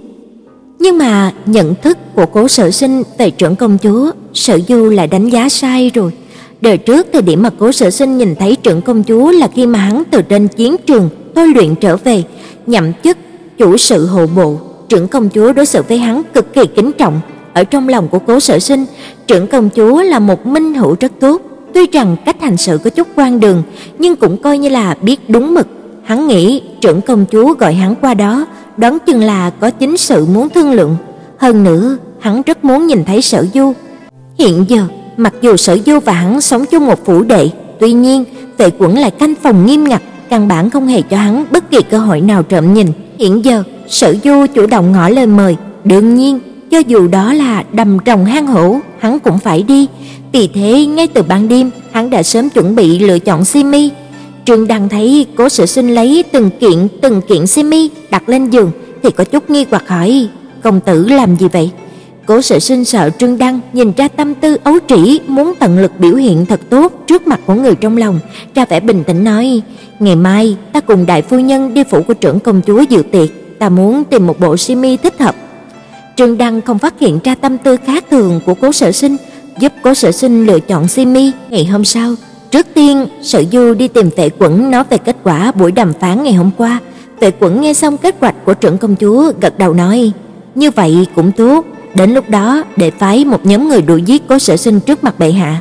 Nhưng mà nhận thức của Cố Sở Sinh về trưởng công chúa, Sở Du lại đánh giá sai rồi. Đời trước thời điểm mà Cố Sở Sinh nhìn thấy trưởng công chúa là khi mà hắn từ trên chiến trường tôi luyện trở về, nhậm chức chủ sự hộ bộ, trưởng công chúa đối xử với hắn cực kỳ kính trọng. Ở trong lòng của Cố Sở Sinh, trưởng công chúa là một minh hữu rất tốt, tuy rằng cách hành sự có chút quan đường, nhưng cũng coi như là biết đúng mực. Hắn nghĩ trưởng công chúa gọi hắn qua đó, đoán chừng là có chính sự muốn thương lượng. Hơn nữa, hắn rất muốn nhìn thấy Sở Du. Hiện giờ, mặc dù Sở Du và hắn sống chung một phủ đệ, tuy nhiên, vệ quẩn lại canh phòng nghiêm ngặt, căn bản không hề cho hắn bất kỳ cơ hội nào trộm nhìn. Hiện giờ, Sở Du chủ động ngỏ lời mời, đương nhiên, cho dù đó là đầm rồng hang hổ, hắn cũng phải đi. Vì thế, ngay từ ban đêm, hắn đã sớm chuẩn bị lựa chọn simi. Trương Đăng thấy Cố Sự Sinh lấy từng kiện từng kiện simi đặt lên giường thì có chút nghi hoặc hỏi: "Công tử làm gì vậy?" Cố Sự Sinh sợ Trương Đăng nhìn ra tâm tư ấu trĩ, muốn tận lực biểu hiện thật tốt trước mặt của người trong lòng, ra vẻ bình tĩnh nói: "Ngày mai ta cùng đại phu nhân đi phủ của trưởng công chúa dự tiệc, ta muốn tìm một bộ simi thích hợp." Trương Đăng không phát hiện ra tâm tư khác thường của Cố Sở Sinh, giúp Cố Sở Sinh lựa chọn simi. Ngày hôm sau, trước tiên Sở Du đi tìm Vệ Quẩn nói về kết quả buổi đàm phán ngày hôm qua. Vệ Quẩn nghe xong kết hoạch của trưởng công chúa, gật đầu nói: "Như vậy cũng tốt, đến lúc đó để phái một nhóm người đuổi giết Cố Sở Sinh trước mặt bệ hạ."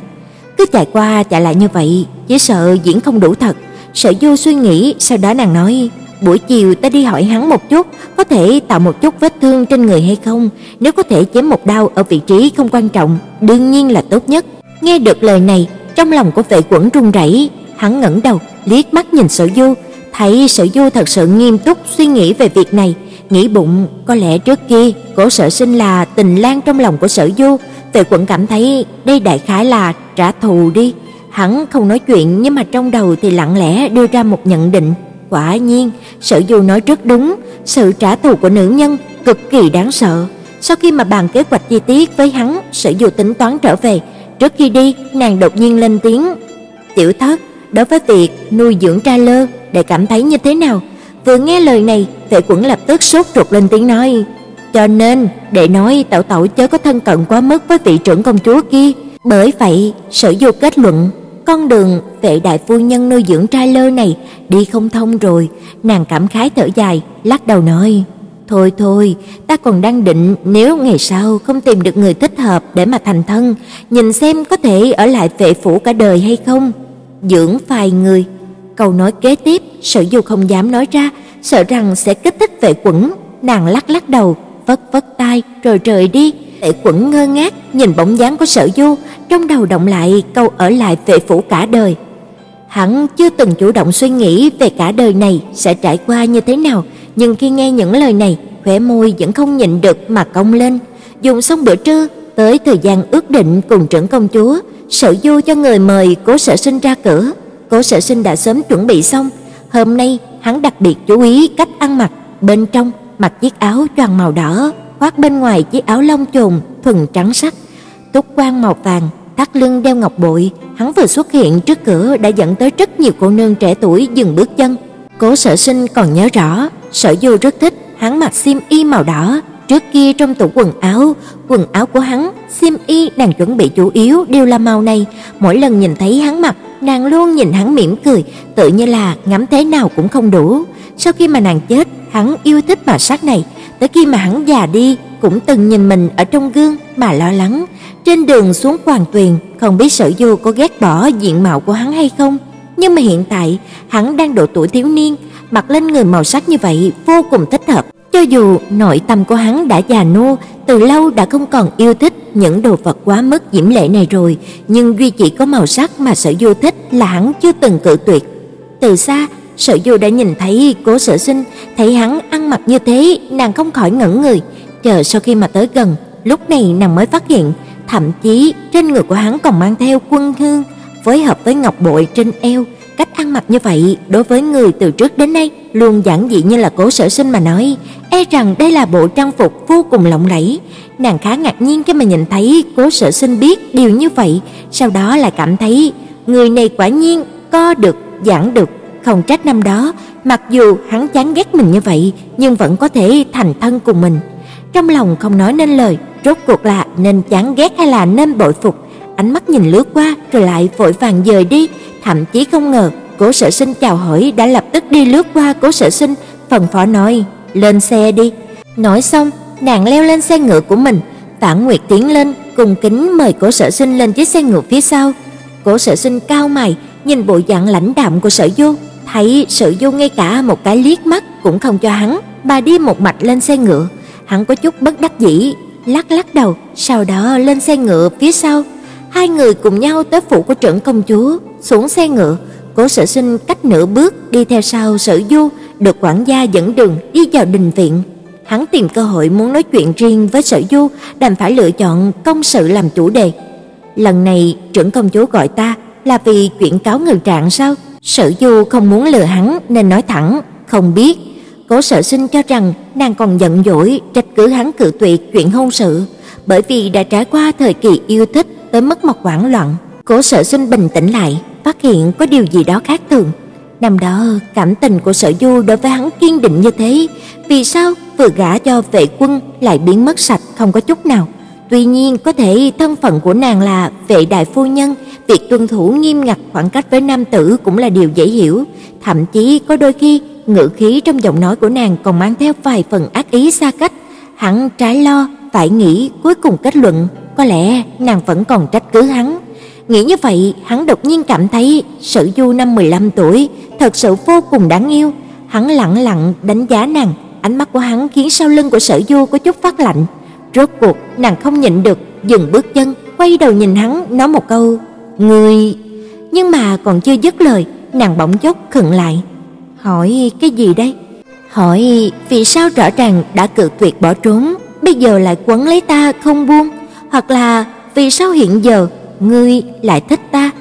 Cứ chạy qua chạy lại như vậy, chỉ sợ diễn không đủ thật. Sở Du suy nghĩ, sau đó nàng nói: "Buổi chiều ta đi hỏi hắn một chút, có thể tạo một chút vết thương trên người hay không, nếu có thể chém một đao ở vị trí không quan trọng, đương nhiên là tốt nhất." Nghe được lời này, trong lòng của Vệ Quẩn run rẩy, hắn ngẩng đầu, liếc mắt nhìn Sở Du, thấy Sở Du thật sự nghiêm túc suy nghĩ về việc này, nghĩ bụng có lẽ trước kia Cố Sở Sinh là tình lang trong lòng của Sở Du, Vệ Quẩn cảm thấy đây đại khái là trả thù đi. Hắn không nói chuyện nhưng mà trong đầu thì lặng lẽ đưa ra một nhận định, quả nhiên, Sở Du nói rất đúng, sự trả thù của nữ nhân cực kỳ đáng sợ. Sau khi mà bàn kế hoạch chi tiết với hắn, Sở Du tính toán trở về, trước khi đi, nàng đột nhiên lên tiếng, "Tiểu thất, đối với việc nuôi dưỡng tra lơ, để cảm thấy như thế nào?" Vừa nghe lời này, Vệ Quẩn lập tức sốt ruột lên tiếng nói, cho nên để nói tẩu tẩu chớ có thân cận quá mức với vị trưởng công chúa kia. Bởi vậy, Sở Du kết luận, con đường vệ đại phu nhân nuôi dưỡng trai lơ này đi không thông rồi, nàng cảm khái thở dài, lắc đầu nói: "Thôi thôi, ta còn đang định nếu ngày sau không tìm được người thích hợp để mà thành thân, nhìn xem có thể ở lại vệ phủ cả đời hay không." Dưỡng phai người. Câu nói kế tiếp, Sở Du không dám nói ra, sợ rằng sẽ kích thích vệ quẩn, nàng lắc lắc đầu, vất vất tay rồi rời đi. Vệ quẩn ngơ ngác nhìn bóng dáng của Sở Du, trong đầu động lại câu ở lại vệ phủ cả đời. Hắn chưa từng chủ động suy nghĩ về cả đời này sẽ trải qua như thế nào, nhưng khi nghe những lời này, khóe môi vẫn không nhịn được mà cong lên. Dùng xong bữa trưa, tới thời gian ước định cùng trưởng công chúa, Sở Du cho người mời Cố Sở Sinh ra cửa. Cố Sở Sinh đã sớm chuẩn bị xong, hôm nay hắn đặc biệt chú ý cách ăn mặc, bên trong mặc chiếc áo choàng màu đỏ, khoác bên ngoài chiếc áo lông chồn thuần trắng sắc, túc quan màu vàng, thắt lưng đeo ngọc bội, hắn vừa xuất hiện trước cửa đã dẫn tới rất nhiều cô nương trẻ tuổi dừng bước chân. Cố Sở Sinh còn nhớ rõ, Sở Du rất thích hắn mặc xiêm y màu đỏ, trước kia trong tủ quần áo, quần áo của hắn, xiêm y nàng chuẩn bị chủ yếu đều là màu này, mỗi lần nhìn thấy hắn mặc, nàng luôn nhìn hắn mỉm cười, tự như là ngắm thế nào cũng không đủ. Sau khi mà nàng chết, hắn yêu thích màu sắc này, tới khi mà hắn già đi, cũng từng nhìn mình ở trong gương mà lo lắng. Trên đường xuống Hoàng Tuyền, không biết Sở Du có ghét bỏ diện mạo của hắn hay không, nhưng mà hiện tại, hắn đang độ tuổi thiếu niên, mặc lên người màu sắc như vậy vô cùng thích hợp. Cho dù nội tâm của hắn đã già nua, từ lâu đã không còn yêu thích những đồ vật quá mức diễm lệ này rồi, nhưng duy chỉ có màu sắc mà Sở Du thích là hắn chưa từng cự tuyệt. Từ xa, Sở Du đã nhìn thấy Cố Sở Sinh, thấy hắn ăn mặc như thế, nàng không khỏi ngẩn người, chờ sau khi mà tới gần, lúc này nàng mới phát hiện, thậm chí trên người của hắn còn mang theo quân hương, phối hợp với ngọc bội trên eo, cách ăn mặc như vậy đối với người từ trước đến nay luôn giản dị như là Cố Sở Sinh mà nói, e rằng đây là bộ trang phục vô cùng lộng lẫy. Nàng khá ngạc nhiên khi mà nhìn thấy Cố Sở Sinh biết điều như vậy, sau đó lại cảm thấy người này quả nhiên co được, giãn được, không trách năm đó, mặc dù hắn chán ghét mình như vậy, nhưng vẫn có thể thành thân cùng mình. Trong lòng không nói nên lời, rốt cuộc là nên chán ghét hay là nên bội phục. Ánh mắt nhìn lướt qua rồi lại vội vàng dời đi, thậm chí không ngờ Cố Sở Sinh chào hỏi đã lập tức đi lướt qua Cố Sở Sinh, phần phó nói: "Lên xe đi." Nói xong, nàng leo lên xe ngựa của mình, tản Nguyệt tiến lên, cùng kính mời Cố Sở Sinh lên chiếc xe ngựa phía sau. Cố Sở Sinh cao mày, nhìn bộ dạng lãnh đạm của Sở Du, thấy Sở Du ngay cả một cái liếc mắt cũng không cho hắn, bà đi một mạch lên xe ngựa. Hắn có chút bất đắc dĩ, lắc lắc đầu, sau đó lên xe ngựa phía sau. Hai người cùng nhau tới phủ của trưởng công chúa, xuống xe ngựa, Cố Sở Sinh cách nửa bước đi theo sau Sở Du, được quản gia dẫn đường đi vào đình viện. Hắn tìm cơ hội muốn nói chuyện riêng với Sở Du, đành phải lựa chọn công sự làm chủ đề. Lần này trưởng công chúa gọi ta là vì chuyện cáo ngự trạng sao? Sở Du không muốn lừa hắn nên nói thẳng, không biết. Cố Sở Sinh cho rằng nàng còn giận dỗi trách cứ hắn cự tuyệt chuyện hôn sự, bởi vì đã trải qua thời kỳ yêu thích tới mức mặt hoảng loạn. Cố Sở Sinh bình tĩnh lại, phát hiện có điều gì đó khác thường. Năm đó, cảm tình của Sở Du đối với hắn kiên định như thế, vì sao vừa gả cho vệ quân lại biến mất sạch không có chút nào? Tuy nhiên, có thể thân phận của nàng là vệ đại phu nhân, việc tuân thủ nghiêm ngặt khoảng cách với nam tử cũng là điều dễ hiểu, thậm chí có đôi khi ngữ khí trong giọng nói của nàng còn mang theo vài phần ác ý xa cách. Hắn trái lo, phải nghĩ, cuối cùng kết luận, có lẽ nàng vẫn còn trách cứ hắn. Nghĩ như vậy, hắn đột nhiên cảm thấy Sở Du năm 15 tuổi thật sự vô cùng đáng yêu. Hắn lặng lặng đánh giá nàng, ánh mắt của hắn khiến sau lưng của Sở Du có chút phát lạnh. Rốt cuộc nàng không nhịn được, dừng bước chân, quay đầu nhìn hắn nói một câu: "Ngươi..." Nhưng mà còn chưa dứt lời, nàng bỗng chốc khựng lại. Hỏi cái gì đây? Hỏi vì sao rõ ràng đã cự tuyệt bỏ trốn, bây giờ lại quấn lấy ta không buông, hoặc là vì sao hiện giờ ngươi lại thích ta?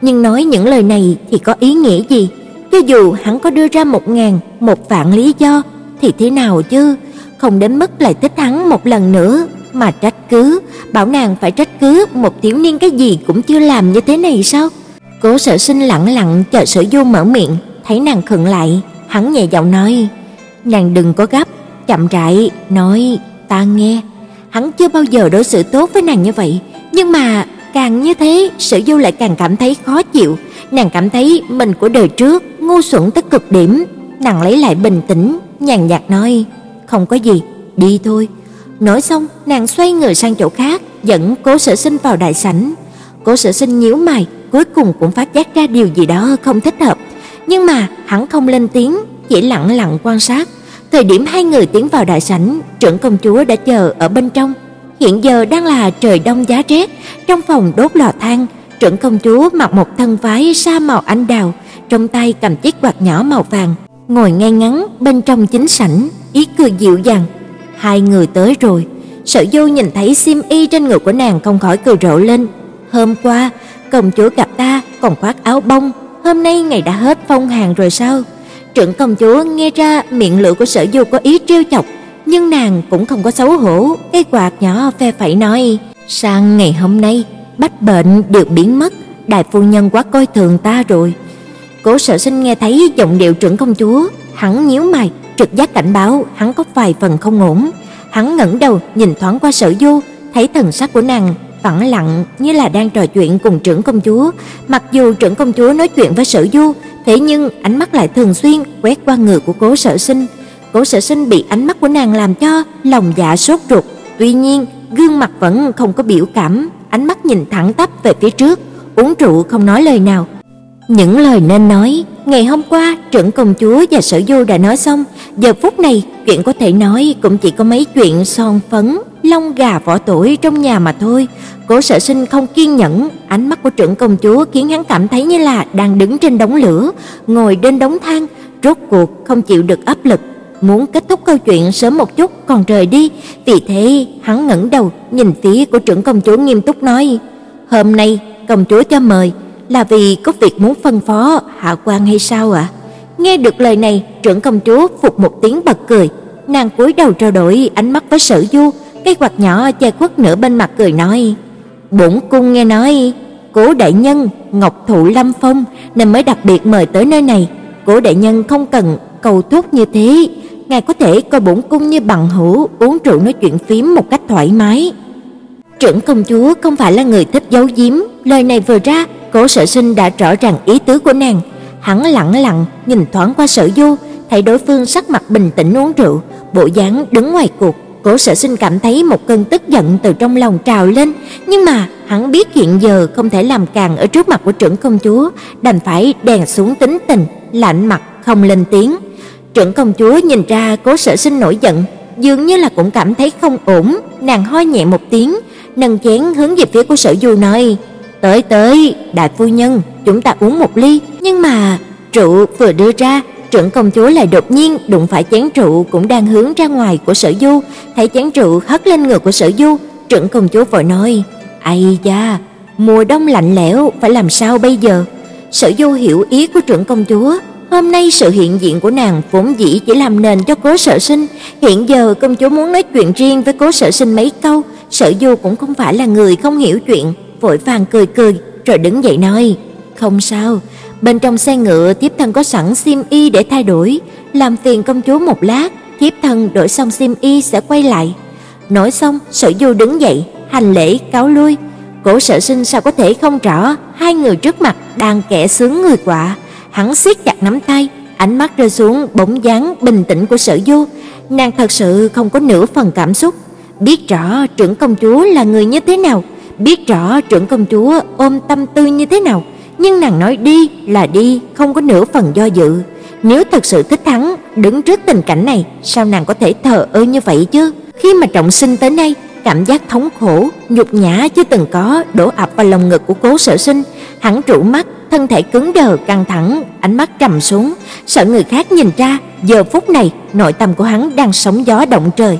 Nhưng nói những lời này thì có ý nghĩa gì? Cho dù hắn có đưa ra một ngàn, một vạn lý do thì thế nào chứ? Không đến mức lại thích hắn một lần nữa mà trách cứ, bảo nàng phải trách cứ một thiếu niên cái gì cũng chưa làm như thế này sao? Cố Sở Sinh lặng lặng chờ Sở Du mở miệng, thấy nàng khựng lại, hắn nhẹ giọng nói: "Nàng đừng có gấp, chậm rãi nói, ta nghe, hắn chưa bao giờ đối xử tốt với nàng như vậy, nhưng mà càng như thế, Sở Du lại càng cảm thấy khó chịu, nàng cảm thấy mình của đời trước ngu xuẩn tới cực điểm, nàng lấy lại bình tĩnh, nhàn nhạt nói: "Không có gì, đi thôi." Nói xong, nàng xoay người sang chỗ khác, dẫn Cố Sở Sinh vào đại sảnh. Cố Sở Sinh nhíu mày, cuối cùng cũng phát giác ra điều gì đó không thích hợp, nhưng mà hắn không lên tiếng, chỉ lặng lặng quan sát. Thời điểm hai người tiến vào đại sảnh, trưởng công chúa đã chờ ở bên trong. Hiện giờ đang là trời đông giá rét, trong phòng đốt lò than, trưởng công chúa mặc một thân váy sa màu anh đào, trong tay cầm chiếc quạt nhỏ màu vàng, ngồi ngay ngắn bên trong chính sảnh, ý cười dịu dàng. Hai người tới rồi. Sở Du nhìn thấy Sim y trên người của nàng không khỏi cười rộ lên. Hôm qua, công chúa gặp ta còn khoác áo bông, hôm nay ngày đã hết phong hàng rồi sao? Trưởng công chúa nghe ra miệng lưỡi của Sở Du có ý trêu chọc, nhưng nàng cũng không có xấu hổ, cây quạt nhỏ phe phẩy nói: "Sang ngày hôm nay, bách bệnh đều biến mất, đại phu nhân quá coi thường ta rồi." Cố Sở Sinh nghe thấy giọng điệu trưởng công chúa, hắn nhíu mày, trực giác cảnh báo hắn có vài phần không ổn. Hắn ngẩng đầu nhìn thoáng qua Sở Du, thấy thần sắc của nàng phẳng lặng như là đang trò chuyện cùng trưởng công chúa. Mặc dù trưởng công chúa nói chuyện với Sở Du, thế nhưng ánh mắt lại thường xuyên quét qua người của Cố Sở Sinh. Cố Sở Sinh bị ánh mắt của nàng làm cho lòng dạ sốt ruột, tuy nhiên gương mặt vẫn không có biểu cảm, ánh mắt nhìn thẳng tắp về phía trước, uống rượu không nói lời nào. Những lời nên nói, ngày hôm qua trưởng công chúa và Sở Du đã nói xong, giờ phút này chuyện có thể nói cũng chỉ có mấy chuyện son phấn, lông gà vỏ tỏi trong nhà mà thôi. Cố Sở Sinh không kiên nhẫn, ánh mắt của trưởng công chúa khiến hắn cảm thấy như là đang đứng trên đống lửa, ngồi trên đống than, rốt cuộc không chịu được áp lực, muốn kết thúc câu chuyện sớm một chút còn rời đi. Vì thế, hắn ngẩng đầu nhìn phía của trưởng công chúa nghiêm túc nói: "Hôm nay công chúa cho mời." là vì có việc muốn phân phó hạ quan hay sao ạ? À? Nghe được lời này, trưởng công chúa phục một tiếng bật cười, nàng cúi đầu trao đổi ánh mắt với Sở Du, cái quạt nhỏ che khuất nửa bên mặt cười nói: "Bổn cung nghe nói, Cố đại nhân Ngọc Thụ Lâm Phong nên mới đặc biệt mời tới nơi này, Cố đại nhân không cần cầu thúc như thế, ngài có thể coi bổn cung như bằng hữu, uống rượu nói chuyện phím một cách thoải mái." Trưởng công chúa không phải là người thích giấu giếm, lời này vừa ra, Cố Sở Sinh đã rõ ràng ý tứ của nàng, hắn lặng lặng nhìn thoáng qua Sở Du, thấy đối phương sắc mặt bình tĩnh uống rượu, bộ dáng đứng ngoài cuộc, Cố Sở Sinh cảm thấy một cơn tức giận từ trong lòng trào lên, nhưng mà hắn biết hiện giờ không thể làm càng ở trước mặt của trưởng công chúa, đành phải đè xuống tính tình, lạnh mặt không lên tiếng. Trưởng công chúa nhìn ra Cố Sở Sinh nổi giận, dường như là cũng cảm thấy không ổn, nàng ho nhẹ một tiếng, nâng chén hướng về phía của Sở Du nói: "Tới tới, đại phu nhân, chúng ta uống một ly." Nhưng mà rượu vừa đưa ra, trưởng công chúa lại đột nhiên đụng phải chén rượu cũng đang hướng ra ngoài của Sở Du, thấy chén rượu hất lên ngực của Sở Du, trưởng công chúa vội nói: "Ai da, mùa đông lạnh lẽo, phải làm sao bây giờ?" Sở Du hiểu ý của trưởng công chúa, hôm nay sự hiện diện của nàng vốn dĩ chỉ làm nền cho Cố Sở Sinh, hiện giờ công chúa muốn nói chuyện riêng với Cố Sở Sinh mấy câu, Sở Du cũng không phải là người không hiểu chuyện, vội vàng cười cười rồi đứng dậy nói: "Không sao, bên trong xe ngựa thiếp thân có sẵn sim y để thay đổi, làm phiền công chúa một lát, thiếp thân đổi xong sim y sẽ quay lại." Nói xong, Sở Du đứng dậy, hành lễ cáo lui. Cổ Sở Sinh sao có thể không rõ hai người trước mặt đang kẻ sướng người quạ, hắn siết chặt nắm tay, ánh mắt rơi xuống bóng dáng bình tĩnh của Sở Du, nàng thật sự không có nửa phần cảm xúc, biết rõ trưởng công chúa là người như thế nào, biết rõ trưởng công chúa ôm tâm tư như thế nào, nhưng nàng nói đi là đi, không có nửa phần do dự. Nếu thật sự thích hắn, đứng trước tình cảnh này, sao nàng có thể thờ ơ như vậy chứ? Khi mà trọng sinh tới nay, cảm giác thống khổ, nhục nhã chưa từng có đổ ập vào lòng ngực của Cố Sở Sinh, hắn trụ mắt, thân thể cứng đờ căng thẳng, ánh mắt trầm xuống, sợ người khác nhìn ra, giờ phút này nội tâm của hắn đang sóng gió động trời.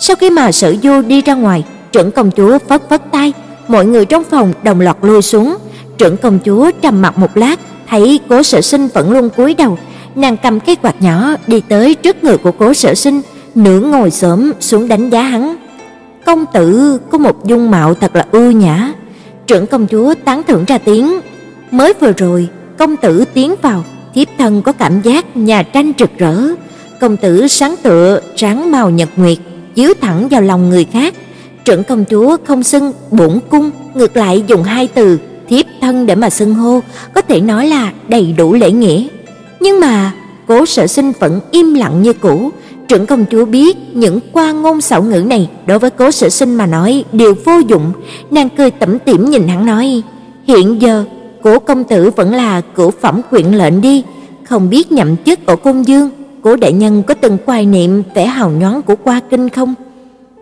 Sau khi mà Sở Du đi ra ngoài, trưởng công chúa phất phất tay, mọi người trong phòng đồng loạt lui xuống. Trưởng công chúa trầm mặt một lát, thấy Cố Sở Sinh vẫn luôn cúi đầu, nàng cầm cây quạt nhỏ đi tới trước người của Cố Sở Sinh, nửa ngồi xổm xuống đánh giá hắn. Công tử có một dung mạo thật là ưu nhã. Trưởng công chúa tán thưởng ra tiếng. Mới vừa rồi, công tử tiến vào, thiếp thân có cảm giác nhà tranh rực rỡ. Công tử sáng tựa trắng màu nhật nguyệt, chiếu thẳng vào lòng người khác. Trưởng công chúa không xưng bổn cung, ngược lại dùng hai từ thiếp thân để mà xưng hô, có thể nói là đầy đủ lễ nghĩa. Nhưng mà Cố Sở Sinh vẫn im lặng như cũ, trưởng công chúa biết những qua ngôn xảo ngữ này đối với Cố Sở Sinh mà nói đều vô dụng, nàng cười tẩm tỉm nhìn hắn nói: "Hiện giờ, Cố công tử vẫn là cửu phẩm quyện lệnh đi, không biết nhậm chức ở cung dương, Cố đại nhân có từng quay niệm vẻ hào nhoáng của qua kinh không?"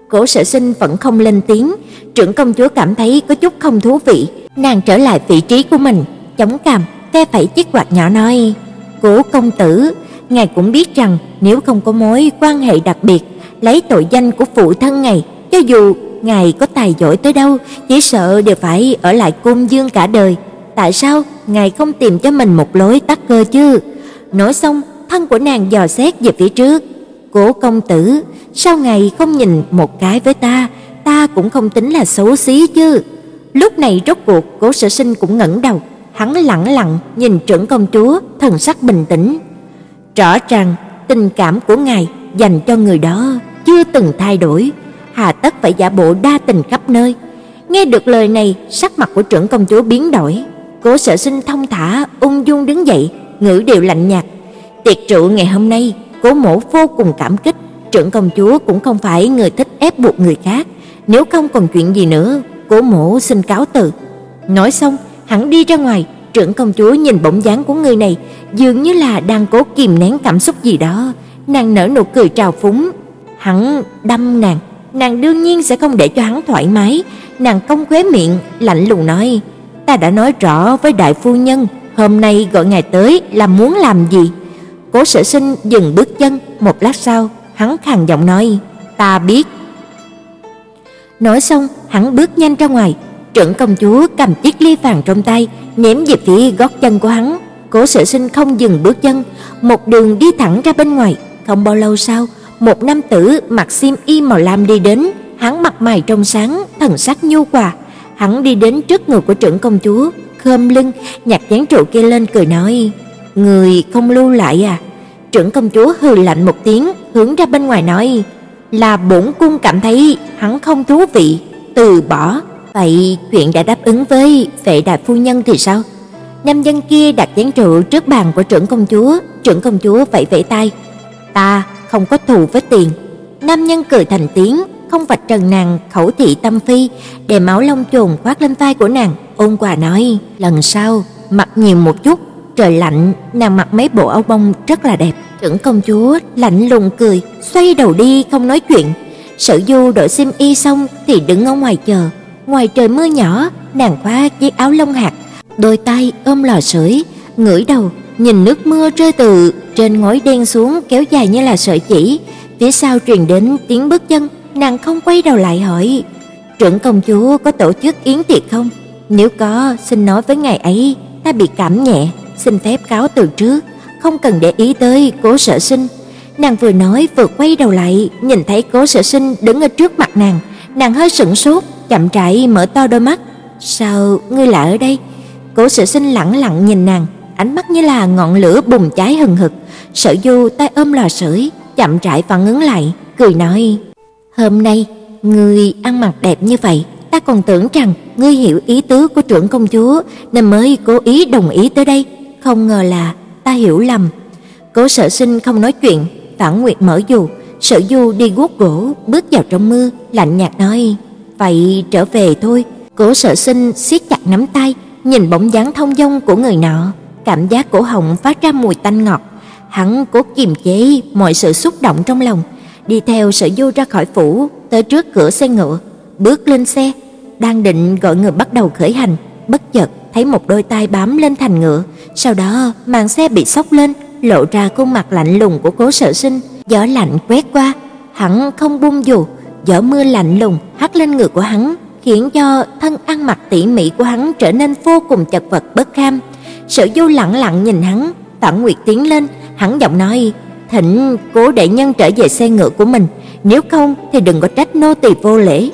Cố Sở Sinh vẫn không lên tiếng, trưởng công chúa cảm thấy có chút không thú vị, nàng trở lại vị trí của mình, chống cằm, phe phẩy chiếc quạt nhỏ nói: "Cố công tử, ngài cũng biết rằng nếu không có mối quan hệ đặc biệt, lấy tội danh của phụ thân ngài, cho dù ngài có tài giỏi tới đâu, chỉ sợ đều phải ở lại cung dương cả đời. Tại sao ngài không tìm cho mình một lối tắt cơ chứ?" Nói xong, thân của nàng dò xét về phía trước. "Cố công tử, sao ngài không nhìn một cái với ta, ta cũng không tính là xấu xí chứ?" Lúc này rốt cuộc Cố Sở Sinh cũng ngẩng đầu, hắn lẳng lặng nhìn trưởng công chúa, thần sắc bình tĩnh. Rõ ràng tình cảm của ngài dành cho người đó chưa từng thay đổi, hà tất phải giả bộ đa tình khắp nơi. Nghe được lời này, sắc mặt của trưởng công chúa biến đổi. Cố Sở Sinh thông thả, ung dung đứng dậy, ngữ điệu lạnh nhạt. Tiệc rượu ngày hôm nay, Cố Mỗ vô cùng cảm kích, trưởng công chúa cũng không phải người thích ép buộc người khác, nếu không còn chuyện gì nữa, Cố Mỗ xin cáo từ. Nói xong, hắn đi ra ngoài, trưởng công chúa nhìn bóng dáng của người này, dường như là đang cố kìm nén cảm xúc gì đó, nàng nở nụ cười trào phúng. Hắn đâm nàng, nàng đương nhiên sẽ không để cho hắn thoải mái, nàng cong khóe miệng, lạnh lùng nói: "Ta đã nói rõ với đại phu nhân, hôm nay gọi ngài tới là muốn làm gì?" Cố Sở Sinh dừng bước chân, một lát sau, hắn khàn giọng nói: "Ta biết." Nói xong, hắn bước nhanh ra ngoài, trưởng công chúa cầm chiếc ly vàng trong tay, ném về phía gót chân của hắn. Cố Sở Sinh không dừng bước chân, một đường đi thẳng ra bên ngoài. Không bao lâu sau, một nam tử mặc xiêm y màu lam đi đến, hắn mặt mày trong sáng, thần sắc nhu hòa. Hắn đi đến trước người của trưởng công chúa, khom lưng, nhặt chén rượu kia lên cười nói: "Người không lưu lại à?" Trưởng công chúa hừ lạnh một tiếng, hướng ra bên ngoài nói: "Là bổn cung cảm thấy hắn không thú vị, từ bỏ." Vậy chuyện đã đáp ứng với vệ đại phu nhân thì sao? Nam nhân kia đặt chén rượu trước bàn của trưởng công chúa, trưởng công chúa vẫy vẫy tay. Ta không có thù với tiền. Nam nhân cười thành tiếng, không vạch trần nàng khẩu thị tâm phi, để máu long trùng khoác lên vai của nàng, ôn quà nói, lần sau mặc nhiều một chút, trời lạnh, nàng mặc mấy bộ áo bông rất là đẹp. Trưởng công chúa lạnh lùng cười, xoay đầu đi không nói chuyện. Sở Du đội xiêm y xong thì đứng ở ngoài chờ, Ngoài trời mưa nhỏ, nàng khoác chiếc áo lông hạt, đôi tay ôm lò sưởi, ngửa đầu nhìn nước mưa rơi từ trên ngói đen xuống kéo dài như là sợi chỉ. Phía sau truyền đến tiếng bước chân, nàng không quay đầu lại hỏi: "Trưởng công chúa có tổ chức yến tiệc không? Nếu có, xin nói với ngài ấy, ta bị cảm nhẹ, xin phép cáo từ trước, không cần để ý tới Cố Sở Sinh." Nàng vừa nói vừa quay đầu lại, nhìn thấy Cố Sở Sinh đứng ở trước mặt nàng, nàng hơi sững sốt, chậm rãi mở to đôi mắt. "Sao ngươi lại ở đây?" Cố Sở Sinh lẳng lặng nhìn nàng, ánh mắt như là ngọn lửa bùng cháy hừng hực. Sở Du tay ôm lò sưởi, chậm rãi phản ứng lại, cười nói: "Hôm nay ngươi ăn mặc đẹp như vậy, ta còn tưởng rằng ngươi hiểu ý tứ của trưởng công chúa nên mới cố ý đồng ý tới đây, không ngờ là ta hiểu lầm." Cố Sở Sinh không nói chuyện, Phản Nguyệt mở dù, Sở Du đi guốc gỗ, bước vào trong mưa, lạnh nhạt nói: Vậy trở về thôi. Cố Sở Sinh siết chặt nắm tay, nhìn bóng dáng thông dong của người nọ, cảm giác cổ họng phát ra mùi tanh ngọt. Hắn cố kiềm chế mọi sự xúc động trong lòng, đi theo Sở Du ra khỏi phủ, tới trước cửa xe ngựa, bước lên xe, đang định gọi người bắt đầu khởi hành, bất chợt thấy một đôi tay bám lên thành ngựa, sau đó màn xe bị xốc lên, lộ ra khuôn mặt lạnh lùng của Cố Sở Sinh, gió lạnh quét qua, hắn không buông dù, gió mưa lạnh lùng hắt lên người của hắn, khiến cho thân ăn mặc tỉ mỉ của hắn trở nên vô cùng chật vật bất kham. Sở Du lặng lặng nhìn hắn, Tản Nguyệt tiến lên, hắn giọng nói: "Thỉnh Cố đại nhân trở về xe ngựa của mình, nếu không thì đừng có trách nô tỳ vô lễ."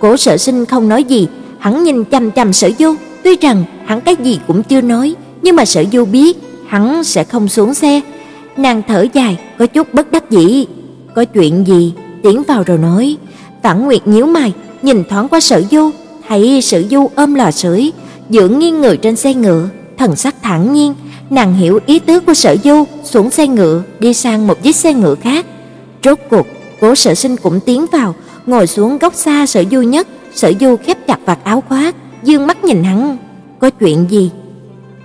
Cố Sở Sinh không nói gì, hắn nhìn chằm chằm Sở Du, tuy rằng hắn cái gì cũng chưa nói, nhưng mà Sở Du biết hắn sẽ không xuống xe. Nàng thở dài, có chút bất đắc dĩ, "Có chuyện gì tiến vào rồi nói. Vãn Nguyệt nhíu mày, nhìn thoáng qua Sở Du, thấy Sở Du ôm lò sưởi, dưỡng nghiêng người trên xe ngựa, thần sắc thản nhiên, nàng hiểu ý tứ của Sở Du, xuống xe ngựa đi sang một chiếc xe ngựa khác. Rốt cuộc, Cố Sở Sinh cũng tiến vào, ngồi xuống góc xa Sở Du nhất, Sở Du khép chặt vạt áo khoác, dương mắt nhìn hắn, có chuyện gì?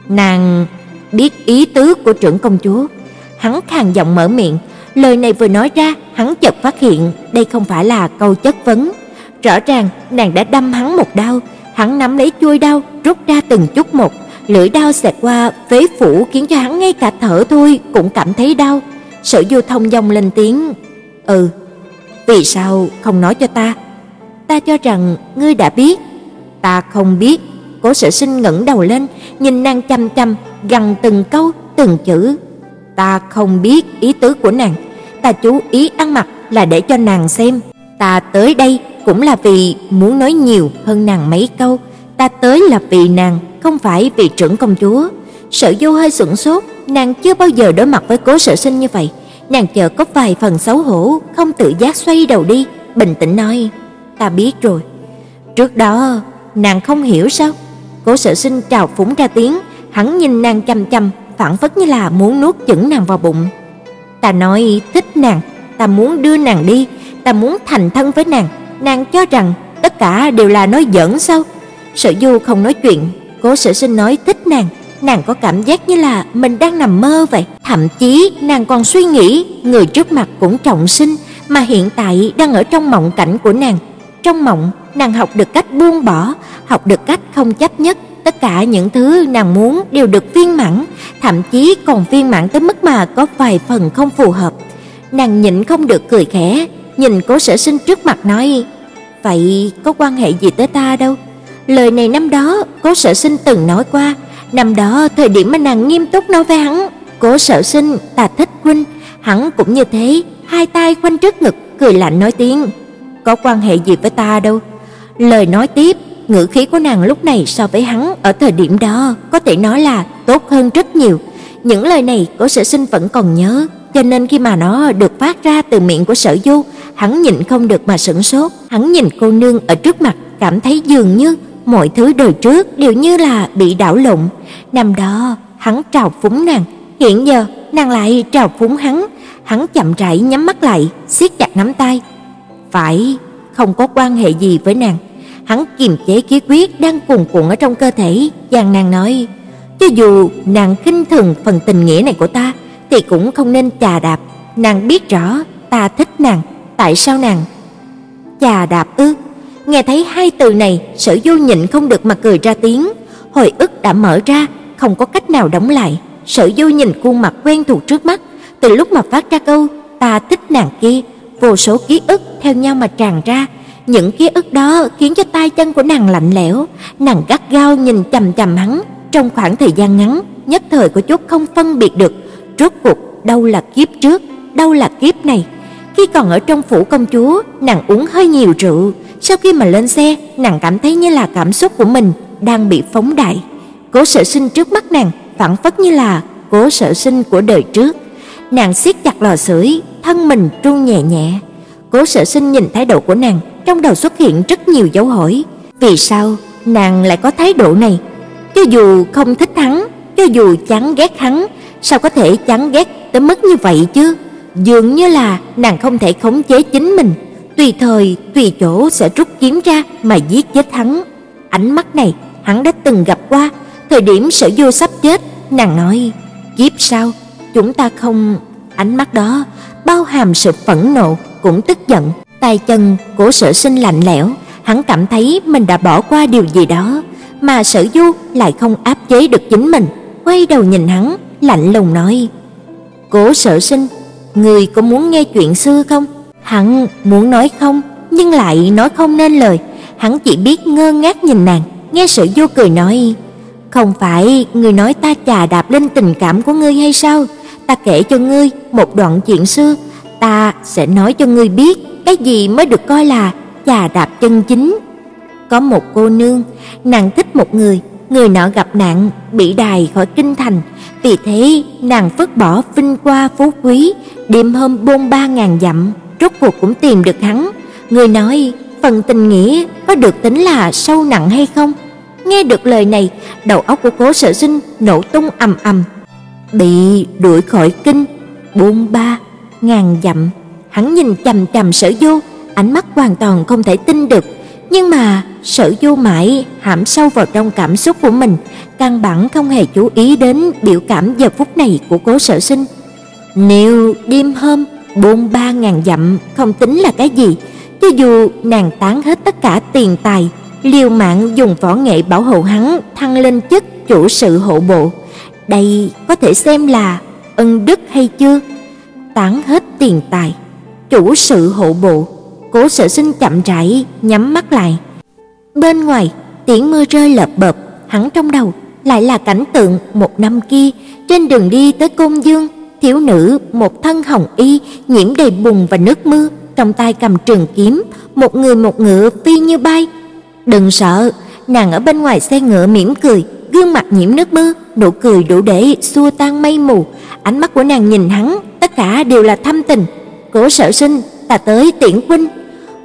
Nàng biết ý tứ của trưởng công chúa, hắn khàn giọng mở miệng, lời này vừa nói ra, hắn chợt phát hiện đây không phải là câu chất vấn, rõ ràng nàng đã đâm hắn một đau, hắn nắm lấy chuôi đao, rút ra từng chút một, lưỡi đao xẹt qua phế phủ khiến cho hắn ngay cả thở thôi cũng cảm thấy đau. Sở Du thông dong lên tiếng, "Ừ, vì sao không nói cho ta?" "Ta cho rằng ngươi đã biết." "Ta không biết." Cố Sở Sinh ngẩng đầu lên, nhìn nàng chăm chăm, gằn từng câu, từng chữ. "Ta không biết ý tứ của nàng, ta chú ý ăn mặc là để cho nàng xem, ta tới đây cũng là vì muốn nói nhiều hơn nàng mấy câu, ta tới là vì nàng, không phải vì trưởng công chúa." Sở Du hơi sững sốt, nàng chưa bao giờ đối mặt với Cố Sở Sinh như vậy, nàng chợt có vài phần xấu hổ, không tự giác xoay đầu đi, bình tĩnh nói: "Ta biết rồi." Trước đó, nàng không hiểu sao? Cố Sở Sinh trào phúng ra tiếng, hắn nhìn nàng chằm chằm, phản phất như là muốn nuốt chửng nàng vào bụng. Ta nói thích nàng, ta muốn đưa nàng đi, ta muốn thành thân với nàng, nàng cho rằng tất cả đều là nói giỡn sao? Sở Du không nói chuyện, Cố Sở Sinh nói thích nàng, nàng có cảm giác như là mình đang nằm mơ vậy, thậm chí nàng còn suy nghĩ người trước mặt cũng trọng sinh mà hiện tại đang ở trong mộng cảnh của nàng. Trong mộng, nàng học được cách buông bỏ, học được cách không chấp nhất, tất cả những thứ nàng muốn đều được viên mãn, thậm chí còn viên mãn tới mức mà có vài phần không phù hợp. Nàng nhịn không được cười khẽ, nhìn Cố Sở Sinh trước mặt nói: "Vậy có quan hệ gì tới ta đâu?" Lời này năm đó Cố Sở Sinh từng nói qua, năm đó thời điểm mà nàng nghiêm túc nói với hắn, "Cố Sở Sinh, ta thích huynh." Hắn cũng như thế, hai tay khoanh trước ngực, cười lạnh nói tiếng, "Có quan hệ gì với ta đâu." Lời nói tiếp, ngữ khí của nàng lúc này so với hắn ở thời điểm đó có thể nói là tốt hơn rất nhiều. Những lời này Cố Sở Sinh vẫn còn nhớ, cho nên khi mà nó được phát ra từ miệng của Sở Du, hắn nhịn không được mà sửng sốt, hắn nhìn cô nương ở trước mặt, cảm thấy dường như mọi thứ đời trước đều như là bị đảo lộn. Năm đó, hắn trào phúng nàng, hiện giờ nàng lại trào phúng hắn, hắn chậm rãi nhắm mắt lại, siết chặt nắm tay. Phải, không có quan hệ gì với nàng. Hắn kiềm chế khí quyết đang cuồn cuộn ở trong cơ thể, dàn nàng nói: "Cho dù nàng khinh thường phần tình nghĩa này của ta, thì cũng không nên chà đạp, nàng biết rõ ta thích nàng, tại sao nàng?" Chà đạp ư? Nghe thấy hai từ này, Sở Du nhịn không được mà cười ra tiếng, hồi ức đã mở ra, không có cách nào đóng lại. Sở Du nhìn khuôn mặt quen thuộc trước mắt, từ lúc mà phát ra câu ta thích nàng kia, vô số ký ức theo nhau mà tràn ra, những ký ức đó khiến cho tay chân của nàng lạnh lẽo, nàng gắt gao nhìn chằm chằm hắn, trong khoảng thời gian ngắn, nhất thời có chút không phân biệt được rốt cuộc đâu là kiếp trước, đâu là kiếp này. Khi còn ở trong phủ công chúa, nàng uống hơi nhiều rượu, sau khi mà lên xe, nàng cảm thấy như là cảm xúc của mình đang bị phóng đại. Cố Sở Sinh trước mắt nàng phản phất như là Cố Sở Sinh của đời trước. Nàng siết chặt lò sưởi, thân mình run nhẹ nhẹ. Cố Sở Sinh nhìn thái độ của nàng, trong đầu xuất hiện rất nhiều dấu hỏi. Vì sao nàng lại có thái độ này? Cho dù không thích hắn, cho dù chán ghét hắn, sao có thể chán ghét tới mức như vậy chứ? Dường như là nàng không thể khống chế chính mình, tùy thời, tùy chỗ sẽ rút kiếm ra mà giết chết hắn. Ánh mắt này hắn đã từng gặp qua, thời điểm Sở Du sắp chết, nàng nói: "Kiếp sau, chúng ta không..." Ánh mắt đó bao hàm sự phẫn nộ, cũng tức giận, tay chân của Sở Sinh lạnh lẽo, hắn cảm thấy mình đã bỏ qua điều gì đó, mà Sở Du lại không áp chế được chính mình, quay đầu nhìn hắn, lạnh lùng nói: "Cố Sở Sinh, người có muốn nghe chuyện xưa không?" Hắn muốn nói không, nhưng lại nói không nên lời, hắn chỉ biết ngơ ngác nhìn nàng, nghe Sở Du cười nói: "Không phải người nói ta chà đạp lên tình cảm của ngươi hay sao? Ta kể cho ngươi một đoạn chuyện xưa, ta sẽ nói cho ngươi biết cái gì mới được coi là trà đạp chân chính." Có một cô nương, nàng thích một người, người nọ gặp nạn, bị đày khỏi kinh thành, vì thế nàng vứt bỏ vinh qua phú quý, đêm hôm bôn ba ngàn dặm, rốt cuộc cũng tìm được hắn. Người nói, phần tình nghĩa có được tính là sâu nặng hay không? Nghe được lời này, đầu óc của Cố Sở Sinh nổ tung ầm ầm. Bị đuổi khỏi kinh, buông ba ngàn dặm, hắn nhìn chằm chằm Sở Du, ánh mắt hoàn toàn không thể tin được. Nhưng mà Sở Du mãi hãm sâu vào trong cảm xúc của mình, căn bản không hề chú ý đến biểu cảm giờ phút này của Cố Sở Sinh. Nếu đêm hôm buông ba ngàn dặm không tính là cái gì, cho dù nàng tán hết tất cả tiền tài, liều mạng dùng võ nghệ bảo hộ hắn thăng lên chức chủ sự hộ bộ, đây có thể xem là ân đức hay chưa? Tán hết tiền tài, chủ sự hộ bộ, Cố Sở Sinh chậm rãi nhắm mắt lại. Bên ngoài, tiếng mưa rơi lợp bợp, hắn trong đầu lại là cảnh tượng một năm kia trên đường đi tới Côn Dương, thiếu nữ một thân hồng y nhiễm đầy bùn và nước mưa, trong tay cầm trường kiếm, một người một ngựa phi như bay. Đừng sợ, nàng ở bên ngoài xe ngựa mỉm cười, gương mặt nhiễm nước mưa, nụ cười đủ để xua tan mây mù. Ánh mắt của nàng nhìn hắn, tất cả đều là thâm tình. Cố Sở Sinh, ta tới tiễn huynh.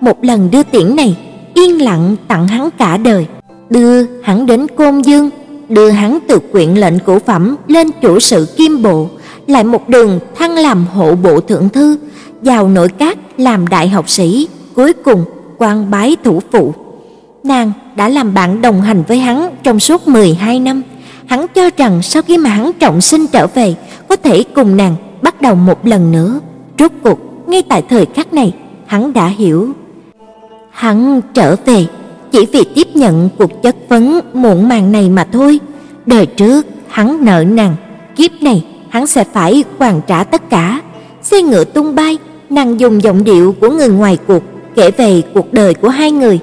Một lần đưa tiễn này, yên lặng tặng hắn cả đời, đưa hắn đến Côn Dương, đưa hắn từ quyện lệnh cổ phẩm lên chủ sự Kim Bộ, lại một đường thăng làm hộ bộ thượng thư, vào nội các làm đại học sĩ, cuối cùng quan bái thủ phụ. Nàng đã làm bạn đồng hành với hắn trong suốt 12 năm. Hắn cho rằng sau khi mà hắn trọng sinh trở về, có thể cùng nàng bắt đầu một lần nữa. Rốt cuộc, ngay tại thời khắc này, hắn đã hiểu. Hắn trở về chỉ vì tiếp nhận cuộc chất vấn muộn màng này mà thôi. Đời trước hắn nợ nàng, kiếp này hắn sẽ phải hoàn trả tất cả. Xe ngựa tung bay, nàng dùng giọng điệu của người ngoài cuộc kể về cuộc đời của hai người.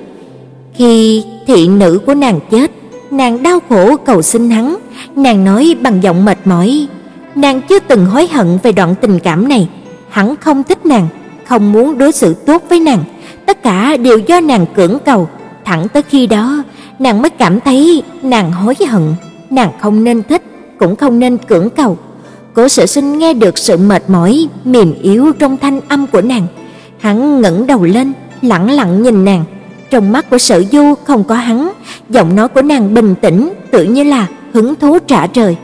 Khi thị nữ của nàng chết, nàng đau khổ cầu xin hắn, nàng nói bằng giọng mệt mỏi, nàng chưa từng hối hận về đoạn tình cảm này, hắn không thích nàng, không muốn đối xử tốt với nàng, tất cả đều do nàng cưỡng cầu, thẳng tới khi đó, nàng mới cảm thấy nàng hối hận, nàng không nên thích, cũng không nên cưỡng cầu. Cố Sở Sinh nghe được sự mệt mỏi mềm yếu trong thanh âm của nàng, hắn ngẩng đầu lên, lặng lặng nhìn nàng. Trong mắt của Sở Du không có hắn, giọng nói của nàng bình tĩnh, tự như là hứng thú trả trời.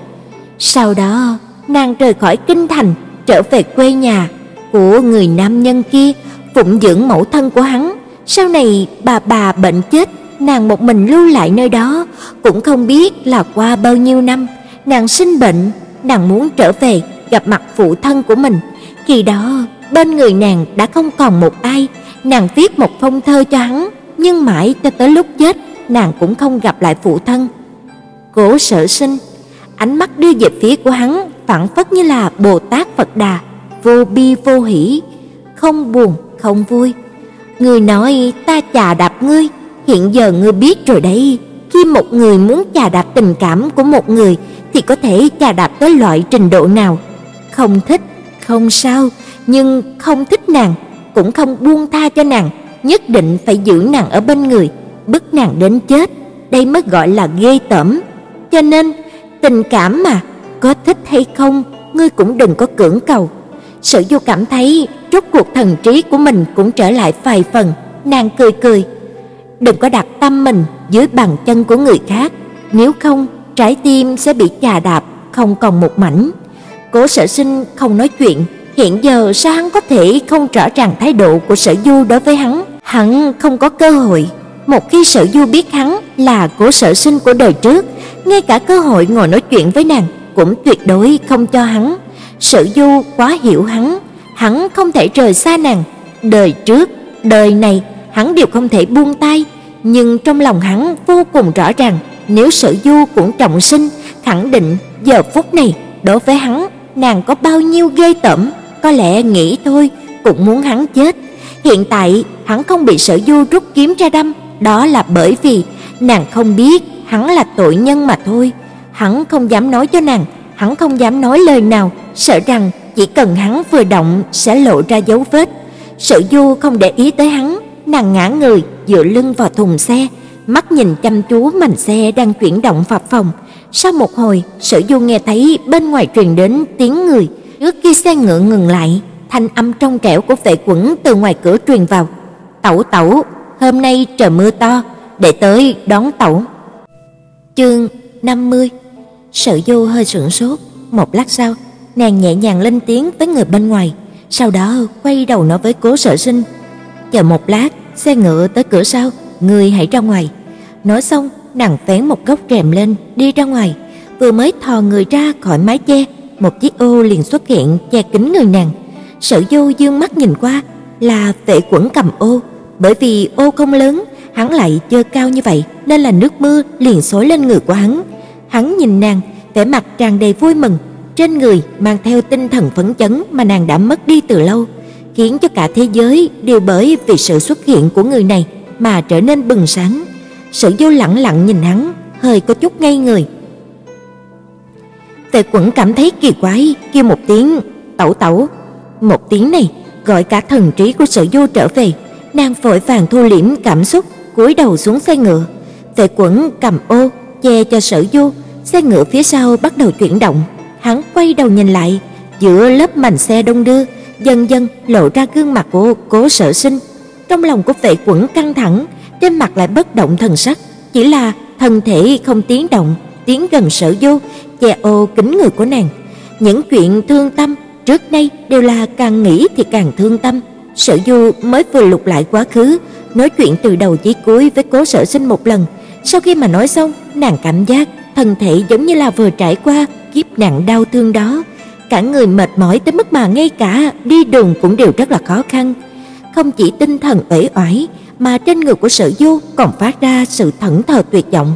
Sau đó, nàng rời khỏi kinh thành, trở về quê nhà của người nam nhân kia, phụng dưỡng mẫu thân của hắn. Sau này bà bà bệnh chết, nàng một mình lưu lại nơi đó, cũng không biết là qua bao nhiêu năm, nàng sinh bệnh, nàng muốn trở về gặp mặt phụ thân của mình. Khi đó, bên người nàng đã không còn một ai, nàng viết một phong thơ cho hắn, nhưng mãi cho tới lúc chết, nàng cũng không gặp lại phụ thân. Cố Sở Sinh, ánh mắt đưa về phía của hắn, phảng phất như là Bồ Tát Phật Đà, vô bi vô hỷ, không buồn không vui. Người nói ta chà đạp ngươi, hiện giờ ngươi biết rồi đấy, khi một người muốn chà đạp tình cảm của một người thì có thể chà đạp tới loại trình độ nào. Không thích, không sao, nhưng không thích nàng cũng không buông tha cho nàng, nhất định phải giữ nàng ở bên người, bức nàng đến chết, đây mới gọi là ghê tởm. Cho nên, tình cảm mà, có thích hay không, ngươi cũng đừng có cưỡng cầu. Sở Du cảm thấy rốt cuộc thần trí của mình cũng trở lại vài phần, nàng cười cười. Đừng có đặt tâm mình dưới bàn chân của người khác, nếu không trái tim sẽ bị chà đạp không còn một mảnh. Cố Sở Sinh không nói chuyện, hiện giờ sao hắn có thể không rõ ràng thái độ của Sở Du đối với hắn? Hắn không có cơ hội. Một khi Sở Du biết hắn là Cố Sở Sinh của đời trước, ngay cả cơ hội ngồi nói chuyện với nàng cũng tuyệt đối không cho hắn. Sở Du quá hiểu hắn, hắn không thể rời xa nàng. Đời trước, đời này hắn đều không thể buông tay, nhưng trong lòng hắn vô cùng rõ ràng, nếu Sở Du cũng trọng sinh, khẳng định giờ phút này đối với hắn, nàng có bao nhiêu ghê tởm, có lẽ nghĩ thôi cũng muốn hắn chết. Hiện tại hắn không bị Sở Du rút kiếm ra đâm, đó là bởi vì nàng không biết hắn là tội nhân mà thôi. Hắn không dám nói cho nàng, hắn không dám nói lời nào, sợ rằng chỉ cần hắn vừa động sẽ lộ ra dấu vết. Sở Du không để ý tới hắn, nàng ngã người dựa lưng vào thùng xe, mắt nhìn chăm chú mảnh xe đang chuyển động phập phồng. Sau một hồi, Sở Du nghe thấy bên ngoài truyền đến tiếng người, trước khi xe ngựa ngừng lại, thanh âm trong trẻo của vệ quẩn từ ngoài cửa truyền vào. "Tẩu tẩu, hôm nay trời mưa to, để tới đón tẩu." Chương 50. Sở Du hơi sửng sốt, một lát sau, nàng nhẹ nhàng lên tiếng với người bên ngoài, sau đó quay đầu nói với Cố Sở Sinh, "Chờ một lát, xe ngựa tới cửa sau, ngươi hãy ra ngoài." Nói xong, nàng vén một góc rèm lên, đi ra ngoài, vừa mới thò người ra khỏi mái che, một chiếc ô liền xuất hiện che kín người nàng. Sở Du dương mắt nhìn qua, là Vệ Quẩn cầm ô, bởi vì ô không lớn, hắn lại chơi cao như vậy nên là nước mưa liền xối lên người của hắn. Hắn nhìn nàng, vẻ mặt tràn đầy vui mừng, trên người mang theo tinh thần phấn chấn mà nàng đã mất đi từ lâu, khiến cho cả thế giới đều bởi vì sự xuất hiện của người này mà trở nên bừng sáng. Sở Du lặng lặng nhìn hắn, hơi có chút ngây người. Tề Quẩn cảm thấy kỳ quái, kêu một tiếng "Tẩu tẩu". Một tiếng này gọi cả thần trí của Sở Du trở về, nàng vội vàng thu liễm cảm xúc, cúi đầu xuống xe ngựa. Tề Quẩn cầm ô che cho Sở Du, xe ngựa phía sau bắt đầu chuyển động. Hắn quay đầu nhìn lại, giữa lớp mảnh xe đông đưa, dần dần lộ ra gương mặt của Cố Sở Sinh. Trong lòng của Vệ Quẩn căng thẳng, trên mặt lại bất động thần sắc, chỉ là thân thể không tiếng động, tiến gần Sở Du, che ô kính người của nàng. Những chuyện thương tâm trước đây đều là càng nghĩ thì càng thương tâm. Sở Du mới vừa lục lại quá khứ, nói chuyện từ đầu chí cuối với Cố Sở Sinh một lần. Sau khi mà nói xong, nàng cảm giác thân thể giống như là vừa trải qua kiếp nạn đau thương đó, cả người mệt mỏi tới mức mà ngay cả đi đường cũng đều rất là khó khăn. Không chỉ tinh thần uể oải, mà trên người của Sở Du còn phát ra sự thẫn thờ tuyệt vọng.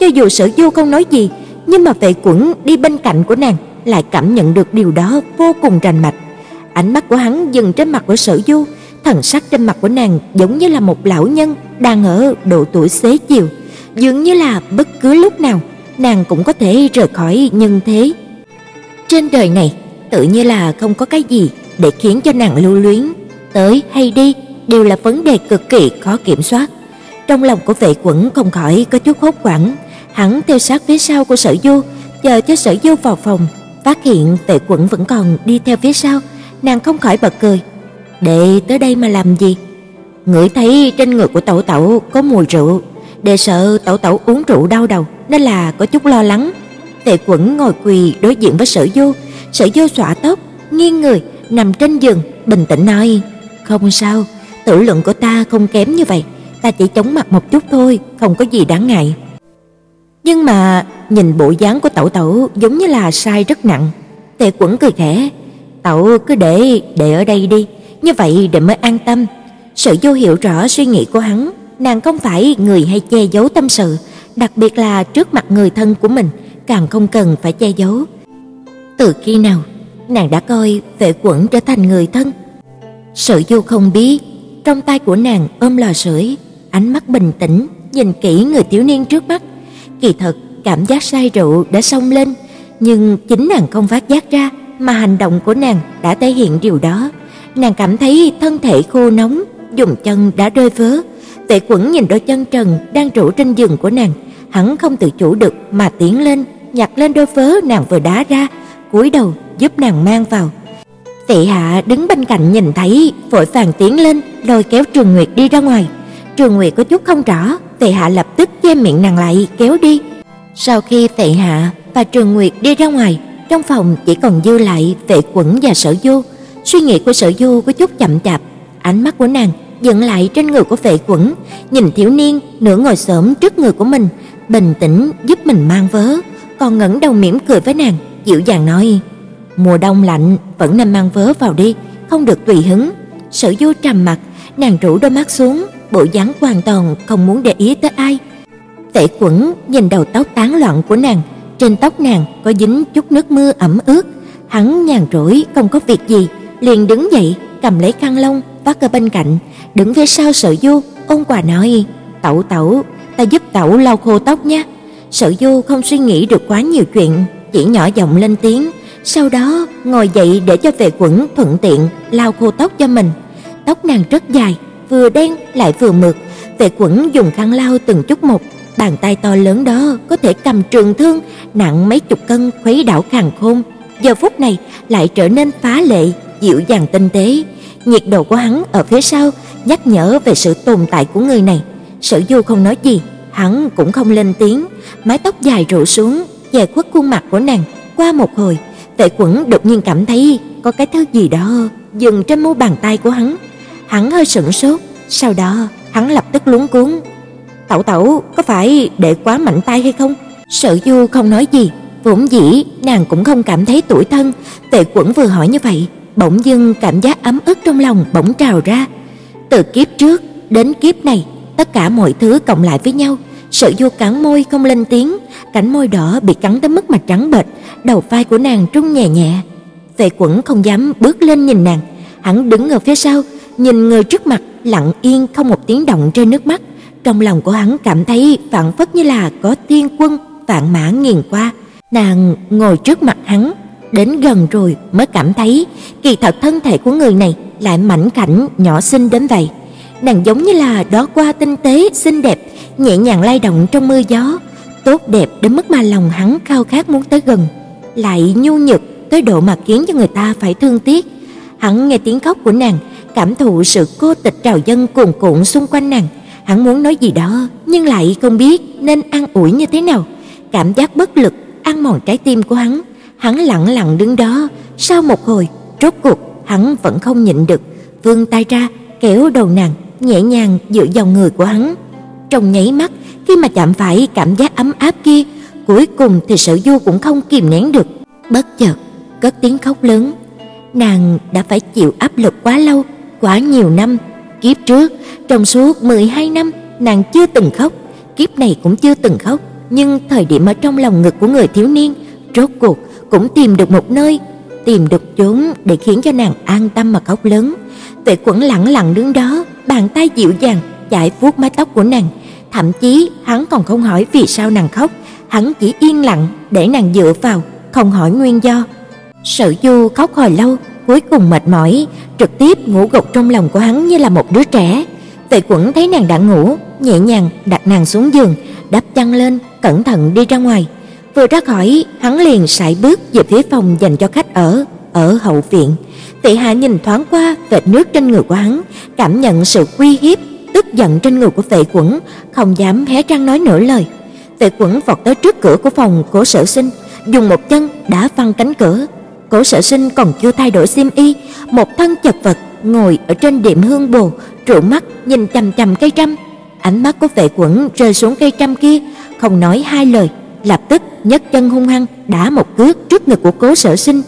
Cho dù Sở Du không nói gì, nhưng mà Vệ Quẩn đi bên cạnh của nàng lại cảm nhận được điều đó vô cùng rành mạch. Ánh mắt của hắn dừng trên mặt của Sở Du, thần sắc trên mặt của nàng giống như là một lão nhân đang ở độ tuổi xế chiều, dường như là bất cứ lúc nào nàng cũng có thể rời khỏi nhân thế. Trên đời này, tự như là không có cái gì để khiến cho nàng lưu luyến, tới hay đi đều là vấn đề cực kỳ khó kiểm soát. Trong lòng của Vệ Quẩn không khỏi có chút hốt hoảng, hắn theo sát phía sau của Sở Du, chờ cho Sở Du vào phòng, phát hiện tệ Quẩn vẫn còn đi theo phía sau, nàng không khỏi bật cười. "Đệ tới đây mà làm gì?" Ngửi thấy trên người của Tẩu Tẩu có mùi rượu, đệ sợ Tẩu Tẩu uống rượu đau đầu nên là có chút lo lắng. tệ Quẩn ngồi quỳ đối diện với Sở Du, Sở Du xõa tóc, nghiêng người nằm trên giường, bình tĩnh nói: "Không sao, tự lượng của ta không kém như vậy, ta chỉ chống mặt một chút thôi, không có gì đáng ngại." Nhưng mà nhìn bộ dáng của Tẩu Tẩu giống như là sai rất nặng. Tề Quẩn cười khẽ, "Tẩu cứ để để ở đây đi, như vậy để mới an tâm." Sở Du hiểu rõ suy nghĩ của hắn, nàng không phải người hay che giấu tâm sự, đặc biệt là trước mặt người thân của mình, càng không cần phải che giấu. Từ khi nào nàng đã coi Vệ Quẩn trở thành người thân? Sở Du không biết, trong tay của nàng ôm lò sưởi, ánh mắt bình tĩnh nhìn kỹ người thiếu niên trước mắt. Kỳ thật, cảm giác say rượu đã xông lên, nhưng chính nàng không phát giác ra, mà hành động của nàng đã thể hiện điều đó. Nàng cảm thấy thân thể khô nóng, dùng chân đã rơi vớ. Tệ Quẩn nhìn đôi chân trần đang rủ trên giường của nàng, hắn không tự chủ được mà tiến lên, nhặt lên đôi vớ nàng vừa đá ra, cúi đầu giúp nàng mang vào. Tệ Hạ đứng bên cạnh nhìn thấy, vội vàng tiến lên, lôi kéo Trường Nguyệt đi ra ngoài. Trường Nguyệt có chút không rõ, Tệ Hạ lập tức che miệng nàng lại kéo đi. Sau khi Tệ Hạ và Trường Nguyệt đi ra ngoài, trong phòng chỉ còn dư lại Vệ Quẩn và Sở Du. Suy nghĩ của Sở Du có chút chậm chạp, ánh mắt của nàng dừng lại trên người của Vệ Quẩn, nhìn thiếu niên nửa ngồi xổm trước người của mình, bình tĩnh giúp mình mang vớ, còn ngẩng đầu mỉm cười với nàng, dịu dàng nói: "Mùa đông lạnh, vẫn nên mang vớ vào đi, không được tùy hứng." Sở Du trầm mặt, nàng rũ đôi mắt xuống, bộ dáng hoàn toàn không muốn để ý tới ai. Tệ Quẩn nhìn đầu tóc tán loạn của nàng, trên tóc nàng có dính chút nước mưa ẩm ướt, hắn nhàn rỗi không có việc gì, liền đứng dậy, cầm lấy khăn lông vác ở bên cạnh, đứng phía sau Sở Du, ôn quà nói: "Tẩu tẩu, ta giúp tẩu lau khô tóc nha." Sở Du không suy nghĩ được quá nhiều chuyện, chỉ nhỏ giọng lên tiếng, sau đó ngồi dậy để cho Vệ Quẩn thuận tiện lau khô tóc cho mình. Tóc nàng rất dài, vừa đen lại vừa mượt, Vệ Quẩn dùng khăn lau từng chút một, bàn tay to lớn đó có thể cầm trường thương nặng mấy chục cân khuấy đảo càn khôn, giờ phút này lại trở nên phá lệ, dịu dàng tinh tế, nhiệt độ của hắn ở phía sau nhắc nhở về sự tồn tại của người này. Sở Du không nói gì, hắn cũng không lên tiếng, mái tóc dài rủ xuống, che khuất khuôn mặt của nàng. Qua một hồi, Vệ Quẩn đột nhiên cảm thấy có cái thứ gì đó dừng trên mu bàn tay của hắn. Hắn hơi sững sốt, sau đó hắn lập tức luống cuống. "Tẩu tẩu, có phải để quá mạnh tay hay không?" Sở Du không nói gì, vốn dĩ nàng cũng không cảm thấy tủi thân, Tệ Quẩn vừa hỏi như vậy, bỗng dưng cảm giác ấm ức trong lòng bỗng trào ra. Từ kiếp trước đến kiếp này, tất cả mọi thứ cộng lại với nhau, Sở Du cắn môi không lên tiếng, cánh môi đỏ bị cắn đến mức mặt trắng bệch, đầu vai của nàng rung nhẹ nhẹ. Vệ Quẩn không dám bước lên nhìn nàng, hắn đứng ở phía sau, nhìn người trước mặt lặng yên không một tiếng động rơi nước mắt. Trong lòng của hắn cảm thấy phảng phất như là có thiên quân vạn mã nghiền qua. Nàng ngồi trước mặt hắn, đến gần rồi mới cảm thấy kỳ thật thân thể của người này lại mảnh khảnh nhỏ xinh đến vậy. Nàng giống như là đóa hoa tinh tế xinh đẹp, nhẹ nhàng lay động trong mưa gió, tốt đẹp đến mức mà lòng hắn khao khát muốn tới gần, lại nhu nhược tới độ mà khiến cho người ta phải thương tiếc. Hắn nghe tiếng khóc của nàng, cảm thụ sự cô tịch trào dâng cuồn cuộn xung quanh nàng, hắn muốn nói gì đó nhưng lại không biết nên an ủi như thế nào. Cảm giác bất lực ăn mòn trái tim của hắn, hắn lặng lặng đứng đó, sau một hồi, rốt cuộc hắn vẫn không nhịn được, vươn tay ra kéo đầu nàng nhẹ nhàng dựa vào người của hắn. Trong nháy mắt, khi mà chạm phải cảm giác ấm áp kia, cuối cùng thì Sở Du cũng không kìm nén được, bất chợt cất tiếng khóc lớn. Nàng đã phải chịu áp lực quá lâu, quá nhiều năm. Kiếp trước, trong suốt 12 năm, nàng chưa từng khóc, kiếp này cũng chưa từng khóc, nhưng thời điểm ở trong lòng ngực của người thiếu niên, rốt cuộc cũng tìm được một nơi, tìm được chốn để khiến cho nàng an tâm mà khóc lớn. tuệ Quẩn lặng lặng đứng đó, bàn tay dịu dàng chải vuốt mái tóc của nàng, thậm chí hắn còn không hỏi vì sao nàng khóc, hắn chỉ yên lặng để nàng dựa vào, không hỏi nguyên do. Sở Du khóc hồi lâu, cuối cùng mệt mỏi, trực tiếp ngủ gục trong lòng của hắn như là một đứa trẻ. Vệ Quẩn thấy nàng đã ngủ, nhẹ nhàng đặt nàng xuống giường, đắp chăn lên, cẩn thận đi ra ngoài. Vừa ra khỏi, hắn liền sải bước về phía phòng dành cho khách ở, ở hậu viện. Tệ Hạ nhìn thoáng qua vệt nước trên người của hắn, cảm nhận sự uy hiếp, tức giận trên người của Vệ Quẩn, không dám hé răng nói nửa lời. Vệ Quẩn vọt tới trước cửa của phòng Cố Sở Sinh, dùng một chân đá văng cánh cửa. Cố Sở Sinh còn chưa thay đổi xiêm y, một thân chật vật ngồi ở trên điểm hương bồ, trụ mắt nhìn chằm chằm cây trăm. Ánh mắt của Vệ Quẩn rơi xuống cây trăm kia, không nói hai lời, lập tức nhấc chân hung hăng đá một cước trước ngực của Cố Sở Sinh.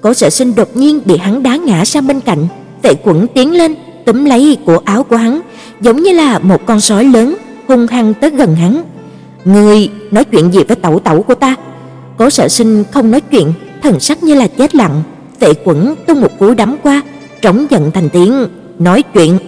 Cố Sở Sinh đột nhiên bị hắn đá ngã sang bên cạnh, Vệ Quẩn tiến lên, túm lấy cổ áo của hắn, giống như là một con sói lớn hung hăng tới gần hắn. "Ngươi nói chuyện gì với tẩu tẩu của ta?" Cố Sở Sinh không nói chuyện, thần sắc như là chết lặng. Vệ Quẩn tung một cú đấm qua, trống giận thành tiếng, "Nói chuyện!"